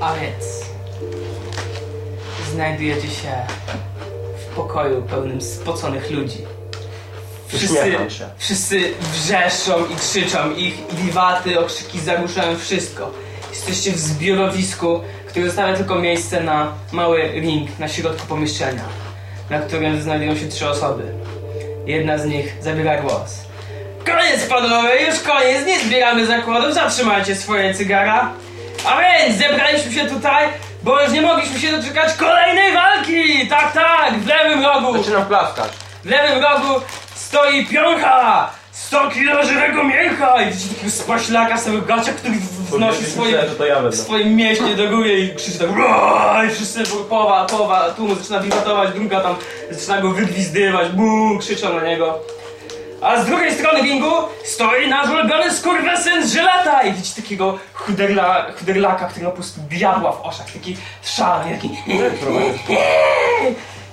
A więc znajdujecie się w pokoju pełnym spoconych ludzi. Wszyscy, Uśmiecham się. wszyscy wrzeszczą i krzyczą, ich wiwaty, okrzyki zagłuszają wszystko. Jesteście w zbiorowisku, które zostawia tylko miejsce na mały ring na środku pomieszczenia, na którym znajdują się trzy osoby. Jedna z nich zabiera głos. Koniec panowie, już koniec, nie zbieramy zakładów, zatrzymajcie swoje cygara. A więc zebraliśmy się tutaj, bo już nie mogliśmy się doczekać kolejnej walki! Tak, tak, w lewym rogu! Zaczynam plaskać. W lewym rogu stoi piącha! 100 kilo żywego mięcha! I widzicie takiego spaślaka samego gacia, który wnosi swoje, Myślałem, że to ja będę. swoim mieście do góry i krzyczy tak i wszyscy, połowa, połowa tłumu zaczyna wiwatować, druga tam zaczyna go wygwizdywać, buu, krzyczą na niego. A z drugiej strony ringu stoi nasz ulubiony skurwesyn z żyleta i widzicie takiego chuderla, chuderlaka, który po prostu diabła w oczach, taki szalony, taki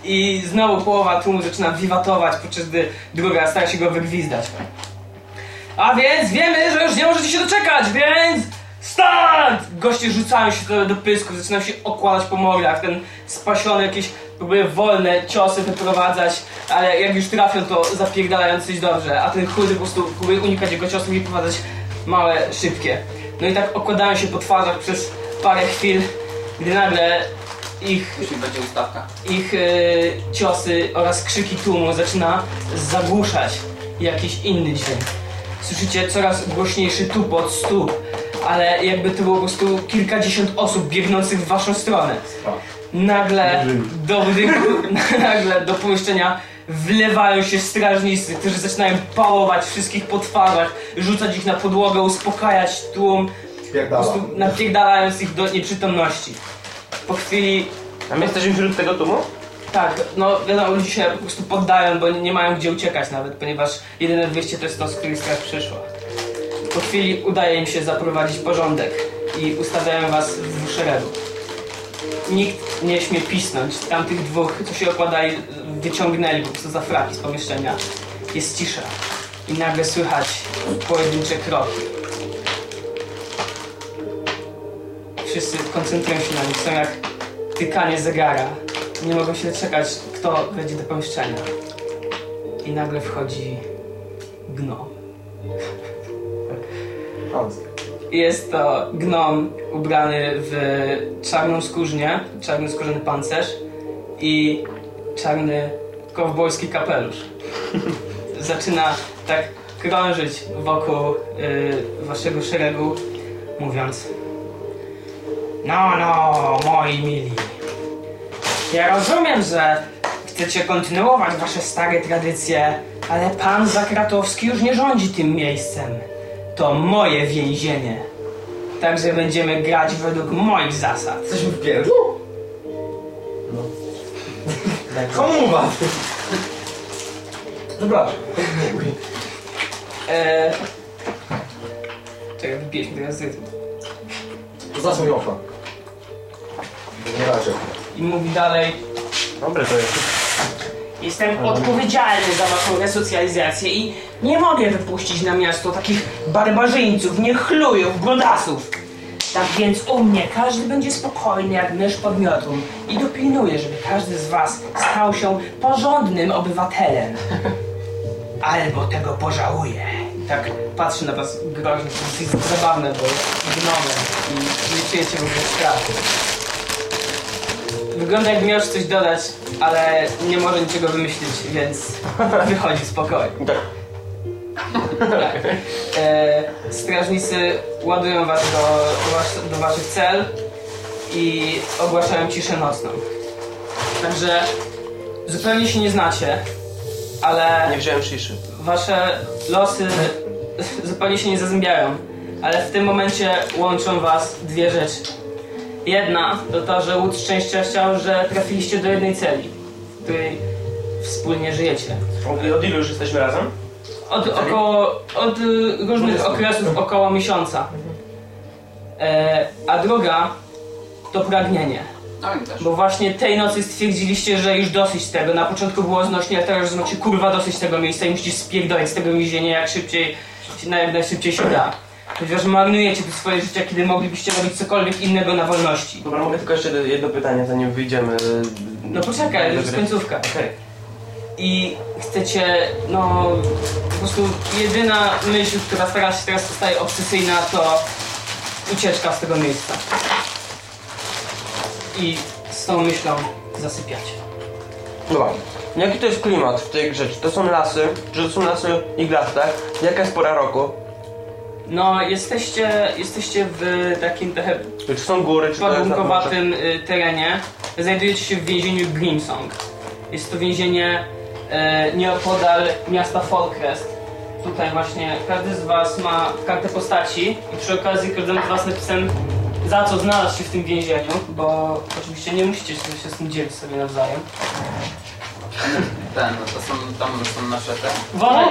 i znowu połowa tłumu zaczyna wiwatować, podczas gdy druga stara się go wygwizdać. A więc wiemy, że już nie możecie się doczekać, więc start! Goście rzucają się do, do pysków, zaczynają się okładać po morach, ten spasiony jakieś próbuje wolne ciosy wyprowadzać, ale jak już trafią, to zapierdalają coś dobrze, a ten chudy po prostu próbuje unikać jego ciosów i prowadzać małe, szybkie. No i tak okładają się po twarzach przez parę chwil, gdy nagle ich Jeśli będzie ustawka. ich e, ciosy oraz krzyki tłumu zaczyna zagłuszać jakiś inny dźwięk. Słyszycie coraz głośniejszy tupot stóp, ale jakby to było po prostu kilkadziesiąt osób biegnących w waszą stronę. Nagle do budynku, nagle do pomieszczenia wlewają się strażnicy, którzy zaczynają pałować wszystkich po twarzach, rzucać ich na podłogę, uspokajać tłum, po Spierdala. prostu napierdalając ich do nieprzytomności. Po chwili A my jesteśmy wśród tego tłumu? tak, no wiadomo, ludzie się po prostu poddają, bo nie, nie mają gdzie uciekać nawet, ponieważ jedyne wyjście to jest to, z której straż przyszła. Po chwili udaje im się zaprowadzić porządek i ustawiają was w szeregu. Nikt nie śmie pisnąć. Tamtych dwóch, co się okładali, wyciągnęli po prostu za fraki z pomieszczenia. Jest cisza. I nagle słychać pojedyncze kroki. Wszyscy koncentrują się na nich, są jak tykanie zegara. Nie mogą się doczekać, kto wejdzie do pomieszczenia. I nagle wchodzi gnom. Jest to gnom ubrany w czarną skórznię, czarny skórzany pancerz i czarny kowbojski kapelusz. Zaczyna tak krążyć wokół y, waszego szeregu, mówiąc No, no, moi mili. Ja rozumiem, że chcecie kontynuować wasze stare tradycje, ale pan Zakratowski już nie rządzi tym miejscem. To moje więzienie. Także będziemy grać według moich zasad. Jesteśmy w pierdlu? No. Komu was? Przepraszam. Eee... Czekaj, się teraz z rytmu. Zasłoń okno. Nie razie. I mówi dalej, Dobre to jest. Jestem odpowiedzialny za waszą resocjalizację i nie mogę wypuścić na miasto takich barbarzyńców, niechlujów, brudasów. Tak więc u mnie każdy będzie spokojny jak mysz pod miotą i dopilnuję, żeby każdy z was stał się porządnym obywatelem. Albo tego pożałuje. Tak patrzy na was groźnie, to jest zabawne, bo gnomem i nie czujecie w ogóle strachu. Wygląda jakby miał coś dodać, ale nie może niczego wymyślić, więc wychodzi spokojnie. Tak. Tak. E, strażnicy ładują was do, do, was, do waszych cel i ogłaszają ciszę nocną. Także zupełnie się nie znacie, ale Nie wziąłem szyszy. wasze losy zupełnie się nie zazębiają, ale w tym momencie łączą was dwie rzeczy. Jedna to to, że łód szczęścia chciał, że trafiliście do jednej celi, w której wspólnie żyjecie. Od, od ilu już jesteśmy razem? Od około, od różnych okresów około miesiąca. E, a druga to pragnienie. No. Bo właśnie tej nocy stwierdziliście, że już dosyć tego. Na początku było znośnie, a teraz już znaczy kurwa dosyć tego miejsca i musicie spierdolić z tego więzienia jak szybciej, jak najszybciej się da. Ponieważ marnujecie tu swoje życie, kiedy moglibyście robić cokolwiek innego na wolności. Dobra, mogę tylko jeszcze jedno pytanie, zanim wyjdziemy. No poczekaj, już jest końcówka. Okej. I chcecie, no po prostu jedyna myśl, która teraz się teraz staje obsesyjna, to ucieczka z tego miejsca. I z tą myślą zasypiacie. Dobra. Jaki to jest klimat w tej grze? Czy to są lasy? Czy to są lasy iglaste? Jaka jest pora roku? No, jesteście, jesteście w takim trochę Czy są góry, czy to jest y, terenie. Znajdujecie się w więzieniu Grimsong. Jest to więzienie e, nieopodal miasta Folkrest. Tutaj właśnie każdy z was ma kartę postaci i przy okazji każdemu z was napisem za co znalazł się w tym więzieniu, bo oczywiście nie musicie się, się z tym dzielić sobie nawzajem. Ten, no to są, tam są nasze te, Wolę!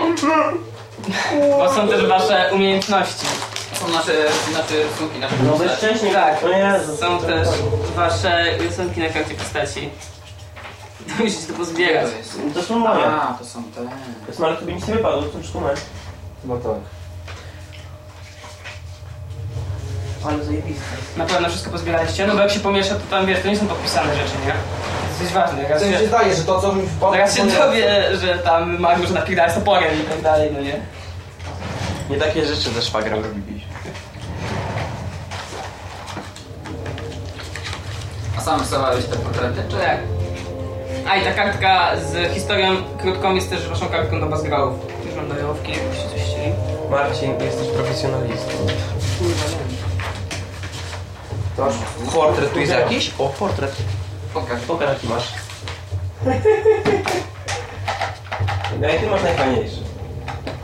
Bo są też wasze umiejętności. są nasze, nasze rysunki, nasze No postaci. bezcześnie Tak, O Jezu. są też wasze rysunki na karcie postaci. Musicie to pozbierać. To jest. To są moje. A, to są te. To jest ale to by nic nie wypadło, to już tu masz. No tak. Ale zajebiste. Na pewno wszystko pozbieraliście? No bo jak się pomiesza, to tam wiesz, to nie są podpisane rzeczy, nie? To jest ważne. Raz To mi się się, zdaje, że to co mi wpadło... raz się to nie- dowie, że tam Mariusz napierdala z toporem i tak dalej, no nie? Nie takie rzeczy ze szwagrem robiliśmy. A sam rysowałeś te portrety? Czy jak? A i ta kartka z historią krótką jest też waszą kartką do bazgrałów. Już mam dajowki, jakbyście coś chcieli. Marcin, jesteś profesjonalistą. Portret tu jest jakiś? O, portret. Pokaż. Pokaż jaki masz. No i ty masz najfajniejszy.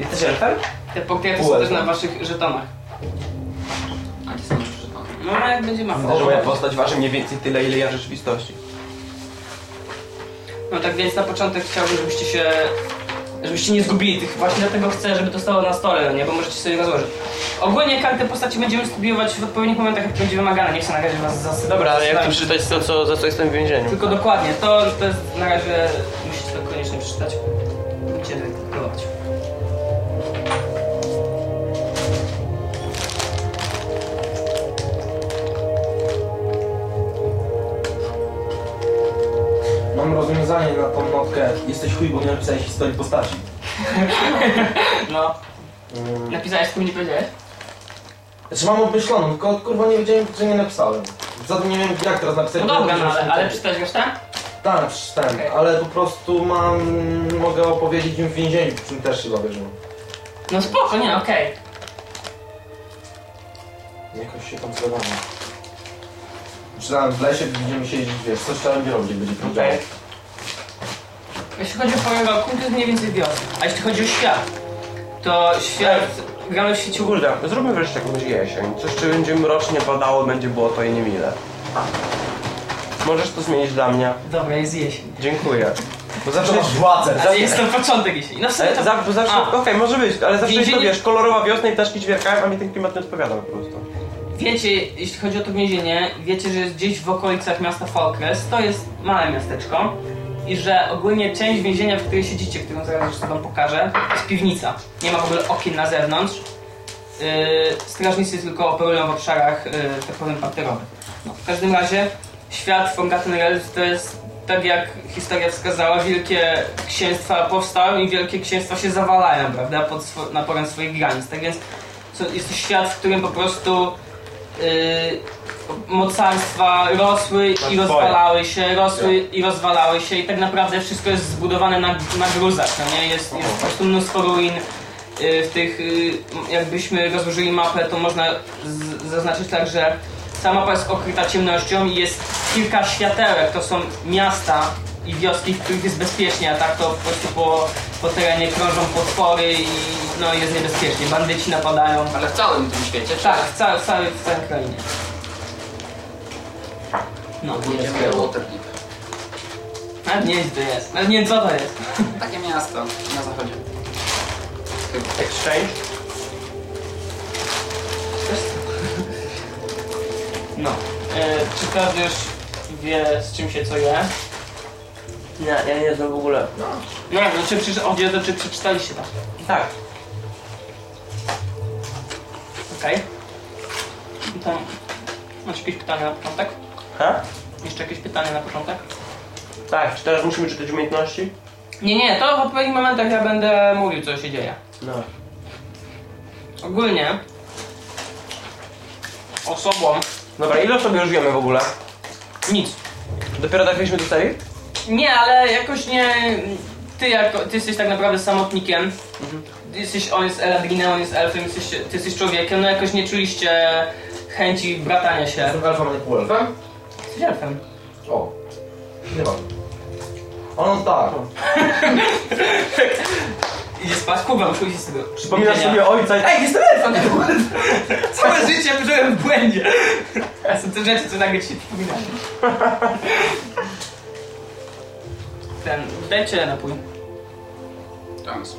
Jesteś elfem? Te portrety są też na waszych żetonach. A gdzie są już żetony? No jak będzie. Widzę, że moja postać waży mniej więcej tyle, ile ja w rzeczywistości. No tak więc na początek chciałbym, żebyście się... Żebyście nie zgubili tych, właśnie dlatego chcę, żeby to stało na stole, no nie? Bo możecie sobie rozłożyć. Ogólnie kartę postaci będziemy studiować w odpowiednich momentach, jak to będzie wymagane. Nie chcę na razie was zasypać. Dobra, ale jak chcę przeczytać to, co, za co jestem w więzieniu. Tylko dokładnie, to, to jest na razie musicie to koniecznie przeczytać. Notkę. Jesteś chuj, bo nie napisałeś historii postaci. No. Mm. Napisałeś, tylko mi nie powiedziałeś? Znaczy mam obmyśloną, tylko kurwa nie wiedziałem, że nie napisałem. Zatem nie wiem jak teraz napisać. No bo dobra, no ale, ale przeczytałeś tam? Tak, przeczytałem, Okej. ale po prostu mam... mogę opowiedzieć im w więzieniu, w czym też się bawię, że No spoko, nie, okej. jakoś się tam zgadamy. Czytałem w lesie, będziemy siedzieć, wiesz, coś trzeba będzie robić, jak będzie Okej. Jeśli chodzi o roku, to jest mniej więcej wiosna. A jeśli chodzi o świat, to świat... Gramy w świeciu... Kurde, zróbmy wreszcie jakąś jesień. Coś, czy będzie mrocznie padało, będzie było to i niemile. Możesz to zmienić dla mnie? Dobra, jest jesień. Dziękuję. Bo zawsze To masz władzę. Ale jest to początek jesieni. No w sumie to... za, bo zawsze, A. okej, może być, ale zawsze jest to, Więzienie- wiesz, kolorowa wiosna i ptaszki ćwierkają, a mi ten klimat nie odpowiada po prostu. Wiecie, jeśli chodzi o to więzienie, wiecie, że jest gdzieś w okolicach miasta Falkres, to jest małe miasteczko i że ogólnie część więzienia, w której siedzicie, którą zaraz jeszcze wam pokażę, jest piwnica. Nie ma w ogóle okien na zewnątrz. Yy, strażnicy tylko operują w obszarach, yy, tak powiem, parterowych. No, w każdym razie świat Forgotten Realms to jest, tak jak historia wskazała, wielkie księstwa powstały i wielkie księstwa się zawalają, prawda, pod swo- naporem swoich granic. Tak więc jest to świat, w którym po prostu yy, mocarstwa rosły i rozwalały się, rosły i rozwalały się i tak naprawdę wszystko jest zbudowane na, na gruzach, no nie? Jest, jest po prostu mnóstwo ruin yy, w tych, yy, jakbyśmy rozłożyli mapę, to można z, zaznaczyć tak, że cała mapa jest okryta ciemnością i jest kilka światełek, to są miasta i wioski, w których jest bezpiecznie, a tak to po prostu po, po terenie krążą potwory i no jest niebezpiecznie, bandyci napadają. Ale w całym tym świecie, Tak, w, ca- w, całej, w całej krainie. No, Pójdziemy do Waterdeep. nawet nie wiem, gdzie to jest. Nawet nie wiem, co to jest. Takie miasto na zachodzie. Exchange? No. E, czy każdy już wie, z czym się co je? Nie, ja nie znam w ogóle. Nie, no czy, czy, chodzi o czy przeczytaliście to? Tak. Okej. I To... Masz jakieś pytania na początek? Ha? Jeszcze jakieś pytania na początek? Tak, czy teraz musimy czytać umiejętności? Nie, nie, to w odpowiednich momentach ja będę mówił, co się dzieje. No. Ogólnie osobą Dobra, ile sobie już wiemy w ogóle? nic. Dopiero trafiliśmy do serii? Nie, ale jakoś nie. Ty jako, ty jesteś tak naprawdę samotnikiem. Ty jesteś, on jest Eladrinem, on jest elfem, jesteś, ty jesteś człowiekiem, no jakoś nie czuliście chęci bratania się. Jestem elfem, nie półelfem? Jesteś elfem. O. Nie mam. On tak. Idzie spać, Kuba, muszę iść z tego. Przypominasz widzenia. sobie ojca i... Ej, jestem elfem! Całe życie żyłem w błędzie. Są te rzeczy, co nagle ci się przypominają. Ten, dajcie napój. Thanks.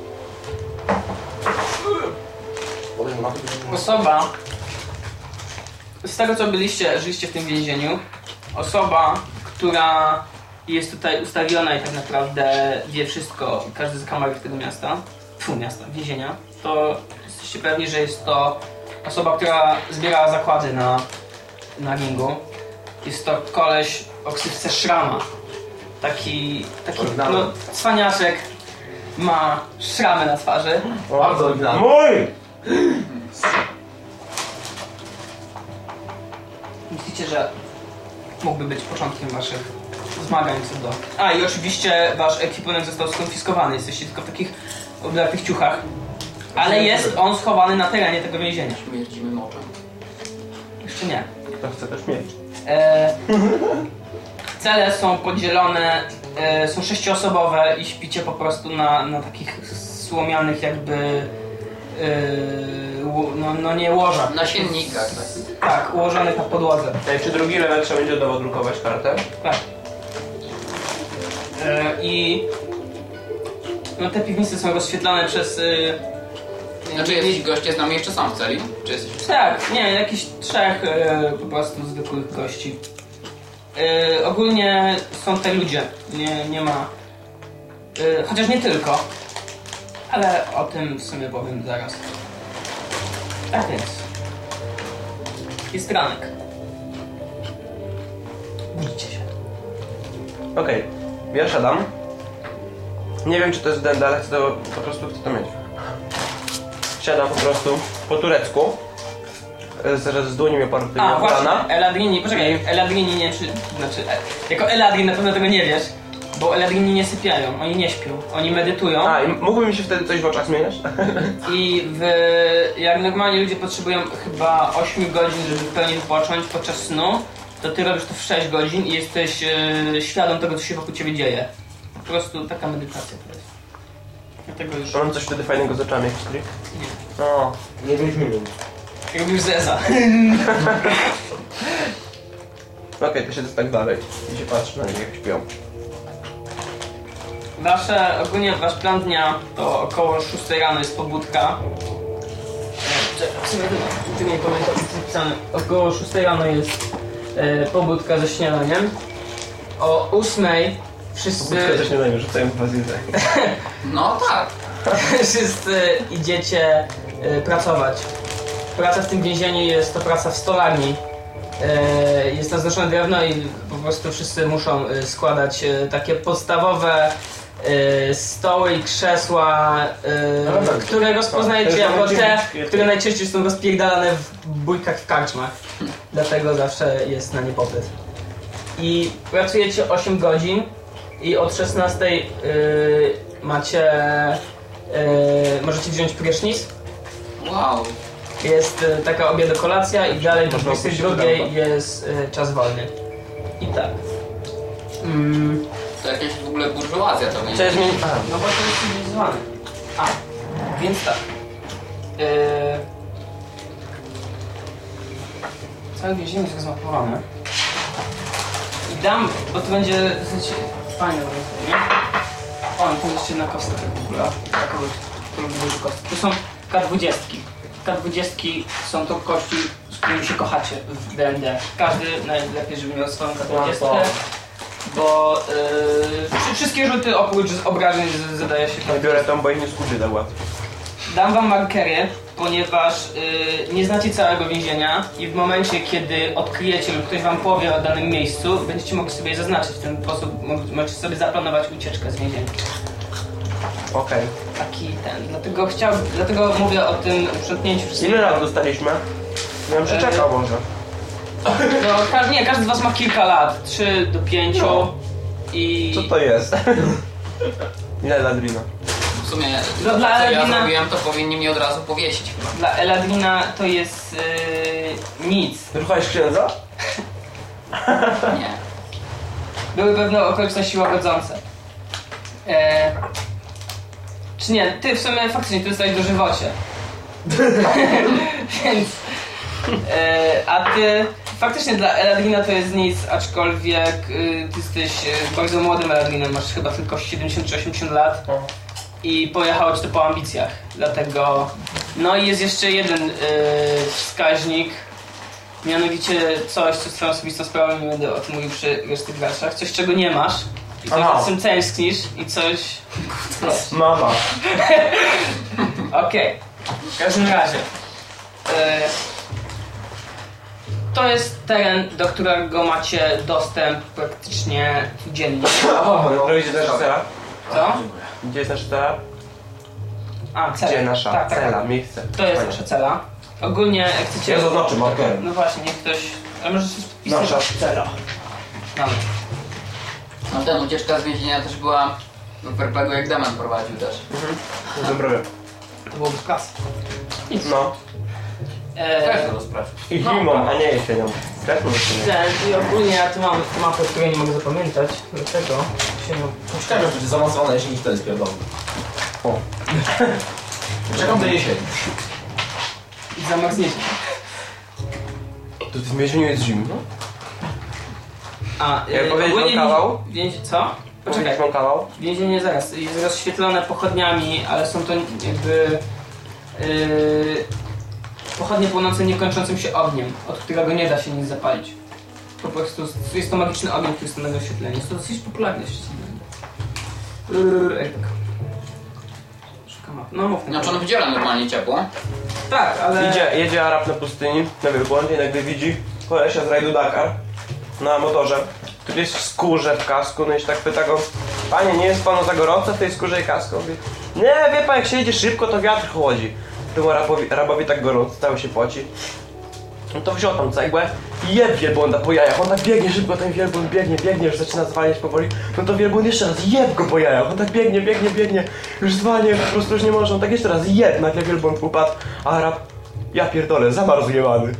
Osoba, z tego co byliście, żyliście w tym więzieniu, osoba, która jest tutaj ustawiona i tak naprawdę wie wszystko, każdy z kamerek tego miasta, fu, miasta, więzienia, to jesteście pewni, że jest to osoba, która zbierała zakłady na, na ringu. Jest to koleś o ksywce Szrama. Taki, taki no, cwaniaczek, ma szramy na twarzy. Bardzo oryginalny. Mój! Myślicie, że mógłby być początkiem waszych zmagań co do... A i oczywiście wasz ekwipunek został skonfiskowany, jesteście tylko w takich obdartych ciuchach. Ale jest on schowany na terenie tego więzienia. Śmierdzimy moczem. Jeszcze nie. To chcę też mieć. E, cele są podzielone, e, są sześcioosobowe i śpicie po prostu na, na takich słomianych jakby... Ło- no, no nie łożach. Na siennikach. Tak. Tak, ułożonych na podłodze. Ej, czy drugi level trzeba będzie od nowa drukować kartę? Tak. E, I no te piwnice są rozświetlane przez. E, Znaczy jacyś goście z nami jeszcze są w celi? Czy jesteś... Tak, nie, jakichś trzech e, po prostu zwykłych gości. Ogólnie są te ludzie, nie, nie ma. Chociaż nie tylko. Ale o tym w sumie powiem zaraz. Tak więc. Jest ranek. Budzicie się. Okej, ja siadam. Nie wiem czy to jest denda, ale chcę to, po prostu chcę to mieć. Siadam po prostu po turecku. E, Zaraz z dłoni mnie partyjnie A, właśnie. Eladrini, poczekaj, Eladrini nie, czy, znaczy, e, jako Eladrin na pewno tego nie wiesz, bo Eladrini nie sypiają, oni nie śpią, oni medytują A, i mógłby mi się wtedy coś w oczach zmieniać? i w, jak normalnie ludzie potrzebują chyba 8 godzin, żeby w pełni wypocząć podczas snu, to ty robisz to w 6 godzin i jesteś e, świadom tego, co się wokół ciebie dzieje. Po prostu taka medytacja to jest. Dlatego już Mam coś wtedy fajnego z oczami, jakiś trik? nie. O, Nie wiedźminem. Robisz zeza. okej, to siedzę tak dalej i się patrzę na nich jak śpią. Wasze, ogólnie wasz plan dnia to około 6 rano jest pobudka. E, w sumie tu- nie pamiętam, co jest napisane. Około 6 rano jest e, pobudka ze śniadaniem. O 8 wszyscy, też nie dajmy, rzucają w bazylę. No tak. wszyscy idziecie e, pracować. Praca w tym więzieniu jest to praca w stolarni. E, Jest naznaczone drewno i po prostu wszyscy muszą e, składać e, takie podstawowe stoły i krzesła, tak. które rozpoznajecie jako te, które najczęściej są rozpierdalane w bójkach w karczmach. Dlatego zawsze jest na nie popyt. I pracujecie 8 godzin i od 16 y, macie. y, możecie wziąć prysznic. Wow. Jest y, taka obiadokolacja i dalej do Można 22 opuścić jest y, czas wolny. I tak. Mm, To jakaś w ogóle burżuazja to nie Chciałem zmienić... A, no bo to jest cywilizowany. A, więc tak. Yy... Całe więzienie jest zmapowane. I dam, bo to będzie dosyć fajne rozwiązanie, nie? O, to jest jedna kostka w ogóle. Taka duża kostka. To są K20. K20 są to kości, z którymi się kochacie w D&D. Każdy najlepiej, żeby miał swoją K20. Bo yy, wszy- wszystkie rzuty oprócz obrażeń zadaje się no biorę tą, bo ich nie skurzy tak łatwo. Dam wam markery ponieważ y, nie znacie całego więzienia i w momencie, kiedy odkryjecie lub ktoś wam powie o danym miejscu, będziecie mogli sobie je zaznaczyć. W ten sposób mo- możecie sobie zaplanować ucieczkę z więzienia. Okej. Taki ten. Dlatego chciał, dlatego mówię o tym uprzątnięciu wszystkiego. Ile lat dostaliśmy? Ja bym przeczekał może. No, ka- nie, każdy z was ma kilka lat. 3 do 5 No. i... Co to jest? Ile lat wina? W sumie No, to, dla co ja Elwina- zrobiłem, to powinni mi od razu powiesić chyba. Dla Eladrina to jest yy, nic. Ruchałeś księdza? Nie. Były pewne okoliczności łagodzące. E, czy nie? Ty w sumie faktycznie ty zostałeś dożywocie. Więc... E, a ty... Faktycznie dla Eladrina to jest nic, aczkolwiek y, ty jesteś y, bardzo młodym Eladrinem, masz chyba tylko 70 czy 80 lat i pojechało ci to po ambicjach, dlatego... No i jest jeszcze jeden y, wskaźnik, Mianowicie coś, co z twoją osobistą sprawą nie będę o tym mówił przy resztych graszach. Coś, czego nie masz. I coś, Aha. z czym tęsknisz. I coś... Mama. Okej. W każdym razie. E, to jest teren, do którego macie dostęp praktycznie codziennie. O, no. Gdzie jest nasza cela? Co? Gdzie jest nasza cela? A, cela. Gdzie nasza tak, tak, cela, tak. miejsce? To jest nasza cela. Ogólnie, jak chcecie... Ja zaznaczę markerem. No właśnie, niech ktoś... Ale może coś. Nasza cela. Dobra. No ten ucieczka z więzienia też była w RPG jak Damian prowadził też. Dobra. To byłoby klasy. No. E, Też rozpraw. I No. zimą, a nie jesienią. Się nie. Ten, I ogólnie ja tu mam mapę, której nie mogę zapamiętać, dlatego się. Ciekawe, że będzie zaawansowana jesień i wtedy spierdolę. O. Czekam do jesieni. I zamarzniecie. Tu w tym więzieniu jest zimno? A, Jak y, powiedzieć ogólnie kawał? Więzie... Co? Poczekaj. Mam kawał? Więzienie zaraz jest rozświetlone pochodniami, ale są to jakby... Yy, pochodnie płonące niekończącym się ogniem, od którego nie da się nic zapalić. Po prostu jest to magiczny ogień, który stanowi oświetlenie. Jest to dosyć popularne oświetlenie. Ej, tak. Szukam. No mów. Znaczy on w dziele normalnie ciepło. Tak, ale... Idzie, jedzie Arab na pustyni, na wielbłądzie i nagle widzi kolesia z rajdu Dakar na motorze, który jest w skórze, w kasku, no i się tak pyta go Panie, nie jest panu za gorąco w tej skórze i kasku? Mówi, nie, wie pan, jak się jedzie szybko, to wiatr chłodzi. Temu Arabowi, Arabowi tak gorąco, cały się poci. No to wziął tam cegłę i jeb wielbłąda po jajach. On tak biegnie szybko, ten wielbłąd biegnie, biegnie, już zaczyna zwalniać powoli. No to wielbłąd jeszcze raz jeb go po jajach. On tak biegnie, biegnie, biegnie. Już zwalnia, po prostu już nie może. On tak jeszcze raz jeb, nagle wielbłąd upadł. A Arab, ja pierdolę, zamarzł jebany.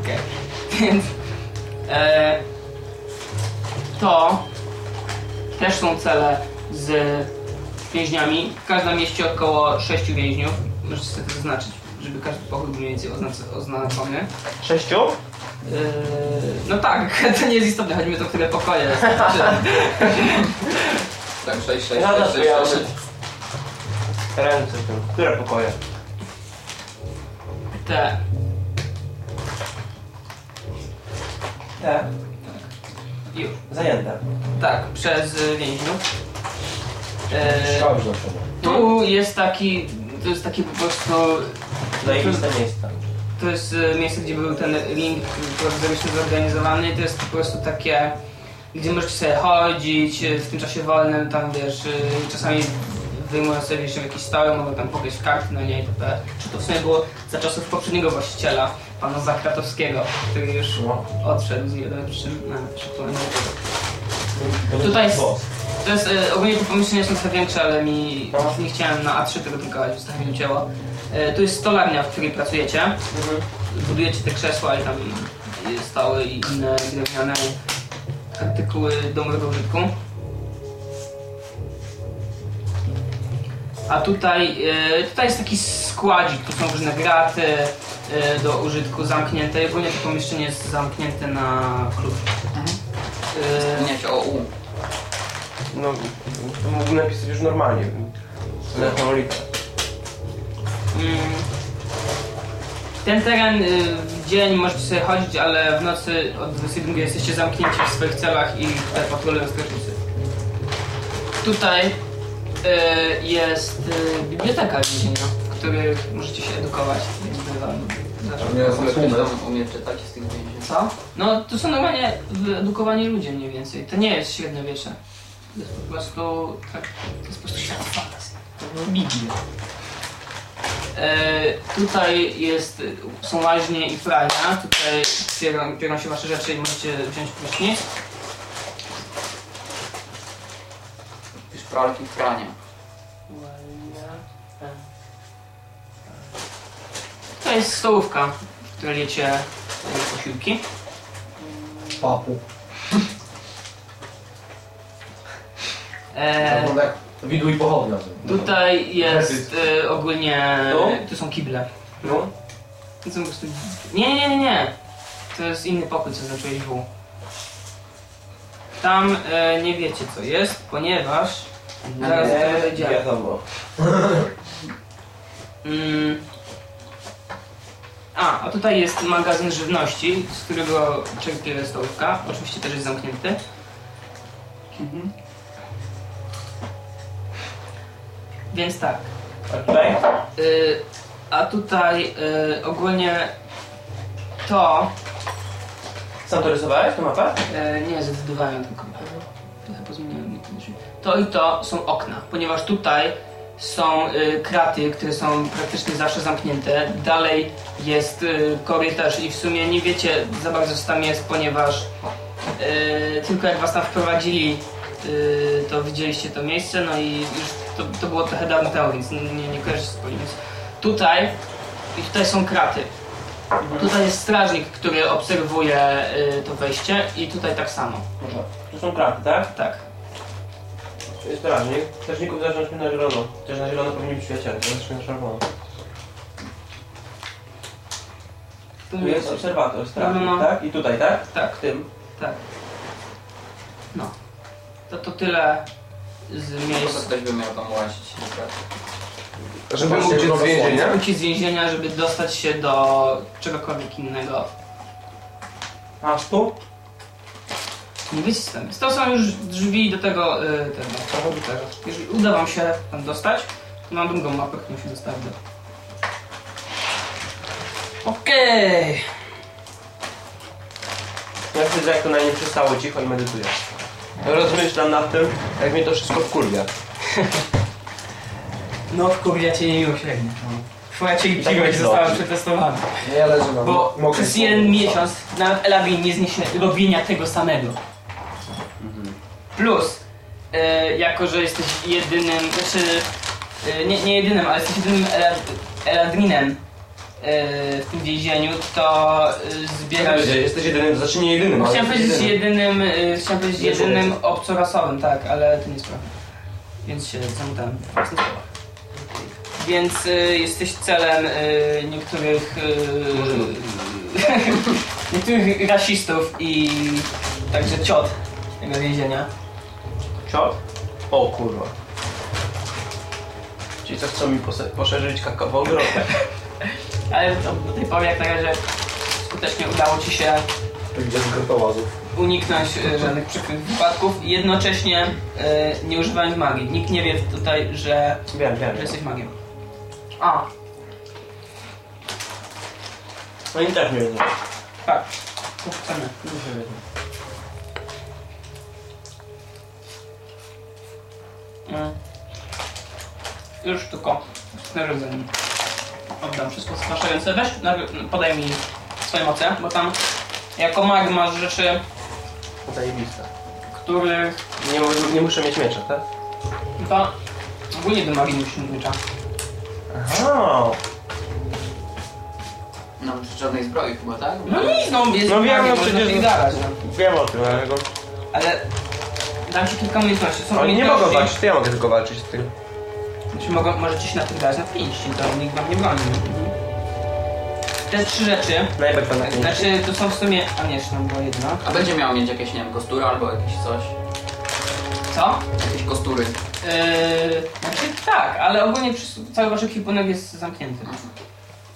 Okej, więc e, to też są cele z więźniami. Każda mieści około 6 więźniów. Możecie sobie to zaznaczyć, żeby każdy pokój był mniej więcej oznac- oznaczony. Sześciu? Yy, no tak, to nie jest istotne, chodzi mi o to, które pokoje. Tak, 6, 6, Ja 6, też 6, ja 6, 6. Ręce tym. Które pokoje? Te. Te. Już. Zajęte. Tak, przez y, więźniów. Na przykład. tu jest taki, to jest taki po prostu Zajebiste miejsca. To jest e, miejsce, gdzie był ten który zostaliśmy zorganizowany. To jest po prostu takie, gdzie możecie sobie chodzić e, w tym czasie wolnym, tam wiesz, e, czasami wyjmują sobie jeszcze jakieś stoły, mogą tam pokryć karty na niej itp. Czy to w sumie było za czasów poprzedniego właściciela, pana Zakratowskiego, który już odszedł z niewiadomych przyczyn. No, przypomnę tego. Tutaj jest, to jest, e, ogólnie te pomieszczenia są trochę większe, ale mi nie chciałem na A3 tego drukować, zostawiłem ciało. E, tu jest stolarnia, w której pracujecie. Budujecie te krzesła i tam e, stoły i inne drewniane artykuły domowego użytku. A tutaj, e, tutaj jest taki składzik, tu są różne graty e, do użytku zamknięte. Ogólnie to pomieszczenie jest zamknięte na klucz. E, Zmienia się o U. No, to mógłbym napisać już normalnie. Letną lipę. Mm. Ten teren y, w dzień możecie sobie chodzić, ale w nocy od 22 jesteście zamknięci w swoich celach i tutaj patrolują strażnicy. Tutaj e, jest e, biblioteka więzienia, w której możecie się edukować. Jakby wam zaczął- Nie, W ogóle ktoś sumę. tam umie czytać z tych więzień. Co? No to są normalnie wyedukowani ludzie mniej więcej. To nie jest średniowiecze. To jest po prostu tak, to jest po prostu świat fantazji. Biblia. E, tutaj jest, są łaźnie i prania. Tutaj biorą, biorą się wasze rzeczy i możecie wziąć prysznic. Już pralki w pranie. To jest stołówka, w której jecie e, posiłki. Papu. E, widły i pochodnia. tutaj jest e, ogólnie... Tu? Tu są kible. No. To są po prostu... Nie, nie, nie, nie. To jest inny pokój, co zacząłeś W. Tam e, nie wiecie co jest, ponieważ... Zaraz do tego dojdziemy. wiadomo. Mm. A, a tutaj jest magazyn żywności, z którego czerpie stołówka. Oczywiście też jest zamknięty. Więc tak. A tutaj? Y, a tutaj y, ogólnie to. Sam to rysowałeś, tę mapę? E, nie, zdecydowałem tylko. Trochę. To i to są okna, ponieważ tutaj są y, kraty, które są praktycznie zawsze zamknięte. Dalej jest y, korytarz i w sumie nie wiecie za bardzo co tam jest, ponieważ y, tylko jak was tam wprowadzili, y, to widzieliście to miejsce, no i już to, to było trochę dawno temu, więc nie, nie kojarzycie z więc tutaj i tutaj są kraty. Tutaj jest strażnik, który obserwuje y, to wejście i tutaj tak samo. Może. Tu są kraty, tak? Tak. To jest strażnik. Strażników zaczęliśmy na zielono. Chociaż na zielono powinni być to zaczniemy na czerwono. Tu Tu jest obserwator, strażnik, No, no, no. tak? I tutaj, tak? Tak, W tym. tak. No. To to tyle z miejsc. ktoś by miał tam łazić? Żeby Właśnie uciec z więzienia? Uciec z więzienia, żeby dostać się do czegokolwiek innego. A tu? Nie wiecie co tam jest. To są już drzwi do tego, y, tego, samochodu tego. Jeżeli uda wam się tam dostać, to mam drugą mapę, którą się dostawi do. Okej. Ja siedzę jak to na nie przystało cicho i medytuję. Rozmyślam nad tym, jak mnie to wszystko wkurwia. No wkurwia cię niemiłosiernie. Twoja Tak cierpliwość jest została przetestowana. Nie leży na Bo mokrej przez jeden miesiąc nawet Elabin nie zniesie robienia tego samego. Plus, e, jako że jesteś jedynym, znaczy, e, nie, nie jedynym, ale jesteś jedynym elad- eladrinem w tym więzieniu, to e, zbierasz... Jesteś jedynym, znaczy nie jedynym, ale Chciałem powiedzieć jedynym. jedynym, e, chciałem powiedzieć Nie jedynym obcorasowym, tak, ale to nie jest prawda. Więc się w słowach. Więc e, jesteś celem e, niektórych e, niektórych rasistów i także ciot tego więzienia. Ciot? O kurwa. Ci co chcą mi poszerzyć kakową drogę. Ale to do tej pory jak na razie skutecznie udało Ci się uniknąć e, żadnych przykrych wypadków, jednocześnie e, nie używając magii. Nikt nie wie tutaj, że, Wiem, wiem. że jesteś magiem. A, No i też nie wiedzą. tak. Tu chcemy. Dużo wiedzą. Mm. Już tylko oddam wszystko ręce. Weź, podaj mi swoje moce, bo tam jako mag masz rzeczy, Zajebiste. których Nie, mu- nie muszę mieć miecza, tak? to ogólnie do magii musisz mieć miecza. Aha. No, przy żadnej zbroi chyba, tak? No nic, no jest No wiem, magia, no można przecież- gadać, no. Wiem o tym, ale go... Ale dam ci kilka umiejętności. Są Oni nie umiejętności- mogą walczyć, to ja mogę tylko walczyć z tym. Czy mogą, możecie się na tym dać na pięści, to nikt wam nie broni. Te trzy rzeczy, Najpierw pan na znaczy to są w sumie, a nie, jeszcze tam była jedna. A będzie miał mieć jakieś, nie wiem, kostury albo jakieś coś? Co? Jakieś kostury. Yy, znaczy tak, ale ogólnie przy- cały wasz ekwipunek jest zamknięty.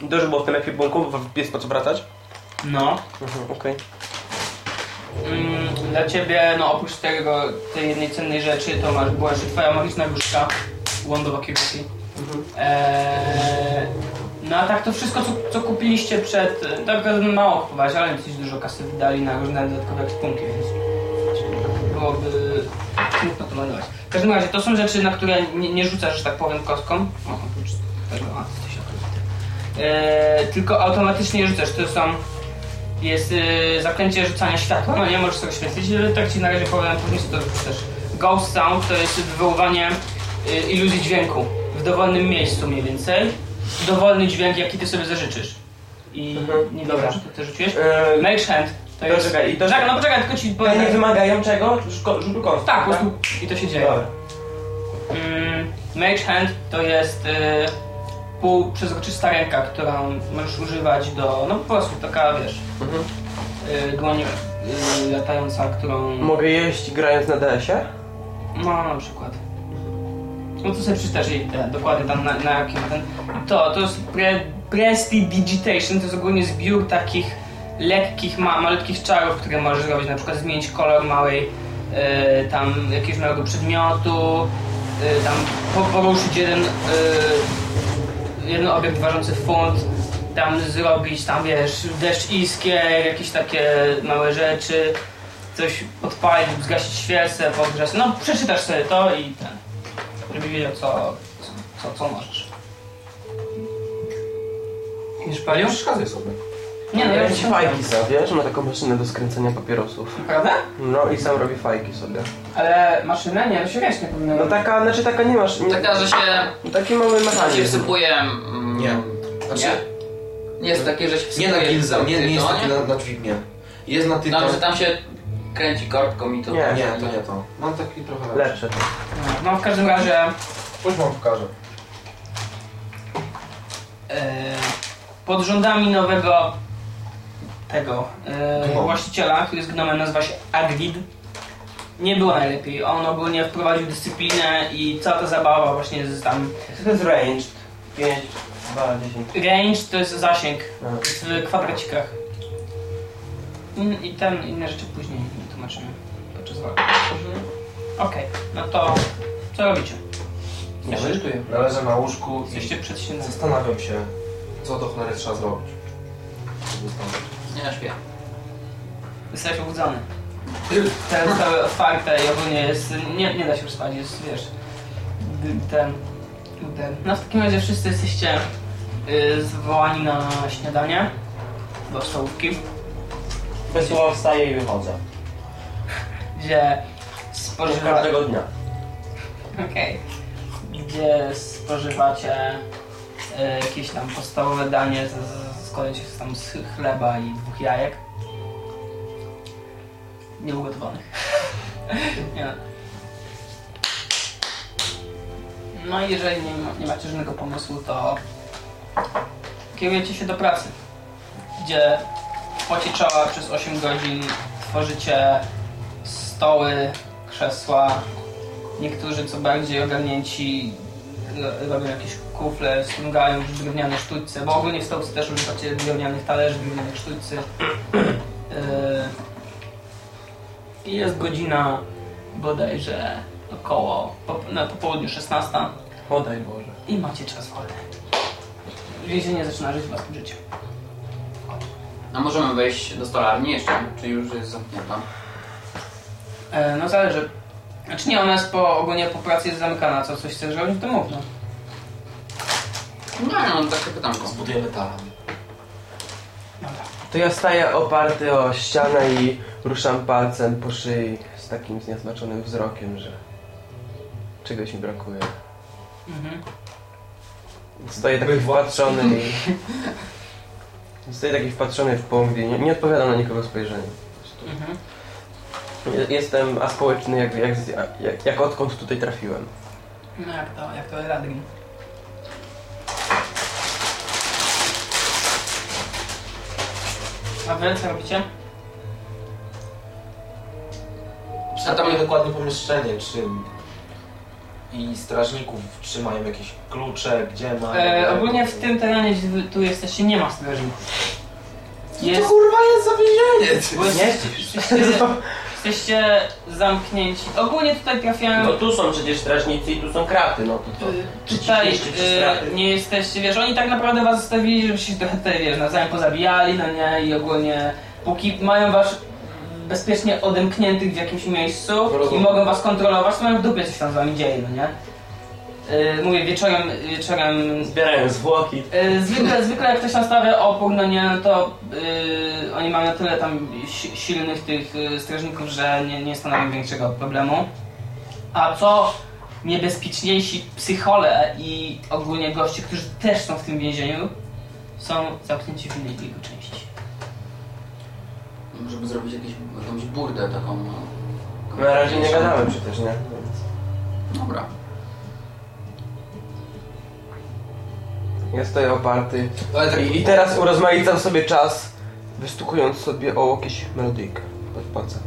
Dobrze było w tym ekwipunku, w- jest po co wracać? No. Mhm, okej. Mm, dla ciebie, no oprócz tego, tej jednej cennej rzeczy, to masz, była jeszcze twoja magiczna różdżka, Wand of Accuracy. Mhm. Eee, no a tak to wszystko, co, co kupiliście przed... Tak mało kupowałeś, ale dosyć dużo kasy wydali na różne dodatkowe ekwipunki, więc byłoby smutno to marnować. W każdym razie, to są rzeczy, na które nie, nie rzucasz, że tak powiem, kostką. O, oprócz tego, a, to się eee, Tylko automatycznie rzucasz. To są... Jest e, zaklęcie rzucania światła, no nie możesz sobie świecić, ale tak ci na razie powiem, później sobie to rzucasz. Ghost Sound to jest wywoływanie iluzji dźwięku w dowolnym miejscu mniej więcej. Dowolny dźwięk, jaki ty sobie zażyczysz. I Mhm. nie dobra, że to ty rzuciłeś. Eee, Mage Hand to jest... czekaj, i to- Czekaj, no poczekaj, tylko ci to powiem. nie wymagają czego? Rzutu Tak, po prostu i to się dzieje. Dobra. Mm, Mage Hand to jest y, półprzezroczysta ręka, którą możesz używać do, no po prostu taka, wiesz, Mhm. y, dłoń y, latająca, którą, Mogę jeść grając na DS-ie? no na przykład. No to sobie przeczytasz jej ten, dokładnie tam na, na jakim ten. To, to jest pre, Prestidigitation, to jest ogólnie zbiór takich lekkich, ma, malutkich czarów, które możesz zrobić, na przykład zmienić kolor małej e, tam jakiegoś małego przedmiotu, e, tam po, poruszyć jeden, e, jeden obiekt ważący funt, tam zrobić tam wiesz, deszcz iskier, jakieś takie małe rzeczy, coś odpalić, zgasić świecę, podgrzać. No przeczytasz sobie to i ten, żeby wiedział co, co, co możesz. Nie szpalił? Przeszkadzaj sobie. Nie no, ja już ci fajki sam, wiesz? Ma taką maszynę do skręcania papierosów. Prawda? No i sam robi fajki sobie. Ale maszynę? Nie, to się wiesz, nie powinno No taka, znaczy taka nie masz... Nie, Taka, że się, Taki mały się mechanizm. wsypuje... Mm, Nie. Znaczy, Nie? Nie jest takie, że się nie wsypuje... na gilza, nie, nie jest taki na, na dźwignię. Jest na tych... No, że tam się kręci korbką i to... Nie. Nie, to nie to. Mam taki trochę lepszy. Lepsze to. No w każdym razie Pójdź wam pokażę. e, pod rządami nowego tego e, właściciela, który jest gnomem, nazywa się Agrid. Nie było najlepiej. On ogólnie wprowadził dyscyplinę i cała ta zabawa właśnie z tam... Co to jest range? 5, 2, 10. Range to jest zasięg No. w kwadracikach. Mm, I ten inne rzeczy później tłumaczymy podczas walki. Okej, no to co robicie? Nie, medytuję. Należę na łóżku i Jesteście przed śniadaniem. zastanawiam się, co do cholery trzeba zrobić. żeby tam- Nie na śpię. Jesteś obudzony. Te zostały otwarte i ogólnie jest. Nie, nie da się już spać, jest wiesz. d- Ten. ten. No w takim razie wszyscy jesteście y, zwołani na śniadanie do stołówki, słowa wstaję i wychodzę. Gdzie spożywacie. Każdego dnia. Okej. Gdzie spożywacie y, jakieś tam podstawowe danie z- składające się tam z chleba i dwóch jajek. Nieugotowanych. nie. No i jeżeli nie, ma, nie macie żadnego pomysłu, to kierujecie się do pracy, gdzie pocie czoła przez 8 godzin tworzycie stoły, krzesła, Niektórzy, co bardziej ogarnięci, ro- robią jakieś kufle, ściągają już drewniane sztućce, bo ogólnie w stołówce też używacie drewnianych talerzy, drewnianych sztućcy. Yy, I jest godzina bodajże około, po, na po południu 16 O daj Boże. i macie czas wolny. Więzienie zaczyna żyć własnym życiem. A możemy wejść do stolarni jeszcze? Czy już jest zamknięta? E, no zależy. Znaczy nie, ona jest po, ogólnie po pracy jest zamykana, co coś chcesz robić, to mów no. Nie, no takie pytanko. Zbudujemy taran. Dobra. To ja staję oparty o ścianę i ruszam palcem po szyi z takim zniesmaczonym wzrokiem, że czegoś mi brakuje. Mhm. Stoję taki wpatrzony i... Stoję taki wpatrzony w punkt i nie, nie odpowiadam na nikogo spojrzeniem. Mhm. Je- Jestem aspołeczny jak, jak, jak, jak odkąd tutaj trafiłem. No jak to, jak to Eladrin. A wy co robicie? Przetapuję dokładnie pomieszczenie, czy... I strażników, czy mają jakieś klucze, gdzie mają... E, ogólnie w tym terenie, gdzie wy tu jesteście, nie ma strażników. Jest, To kurwa jest za więzienie! bo jest, Nie? jesteście, jesteście zamknięci. Ogólnie tutaj trafiają... No tu są przecież strażnicy i tu są kraty, no to co? Y, Czy ci Tutaj mieści przez kraty? y, nie jesteście, wiesz, oni tak naprawdę was zostawili, żebyście się trochę tutaj, wiesz, nawzajem pozabijali, no nie, i ogólnie póki mają was bezpiecznie odemkniętych w jakimś miejscu i Rozumiem. mogą was kontrolować, to mają w dupie coś tam z wami dzieje, no nie? Y, mówię, wieczorem, wieczorem Zbierają zwłoki. y, zwykle, zwykle jak ktoś nastawia opór, no nie, no to y, oni mają tyle tam si- silnych tych strażników, że nie, nie stanowią większego problemu. A co niebezpieczniejsi psychole i ogólnie goście, którzy też są w tym więzieniu, są zamknięci w innej jego części. Żeby zrobić jakieś, jakąś burdę taką. no. Na razie nie gadamy przecież, nie? Więc... Dobra. Ja stoję oparty Ale tak, I, i teraz urozmaicam sobie czas, wystukując sobie o jakieś melodyjkę pod palcem.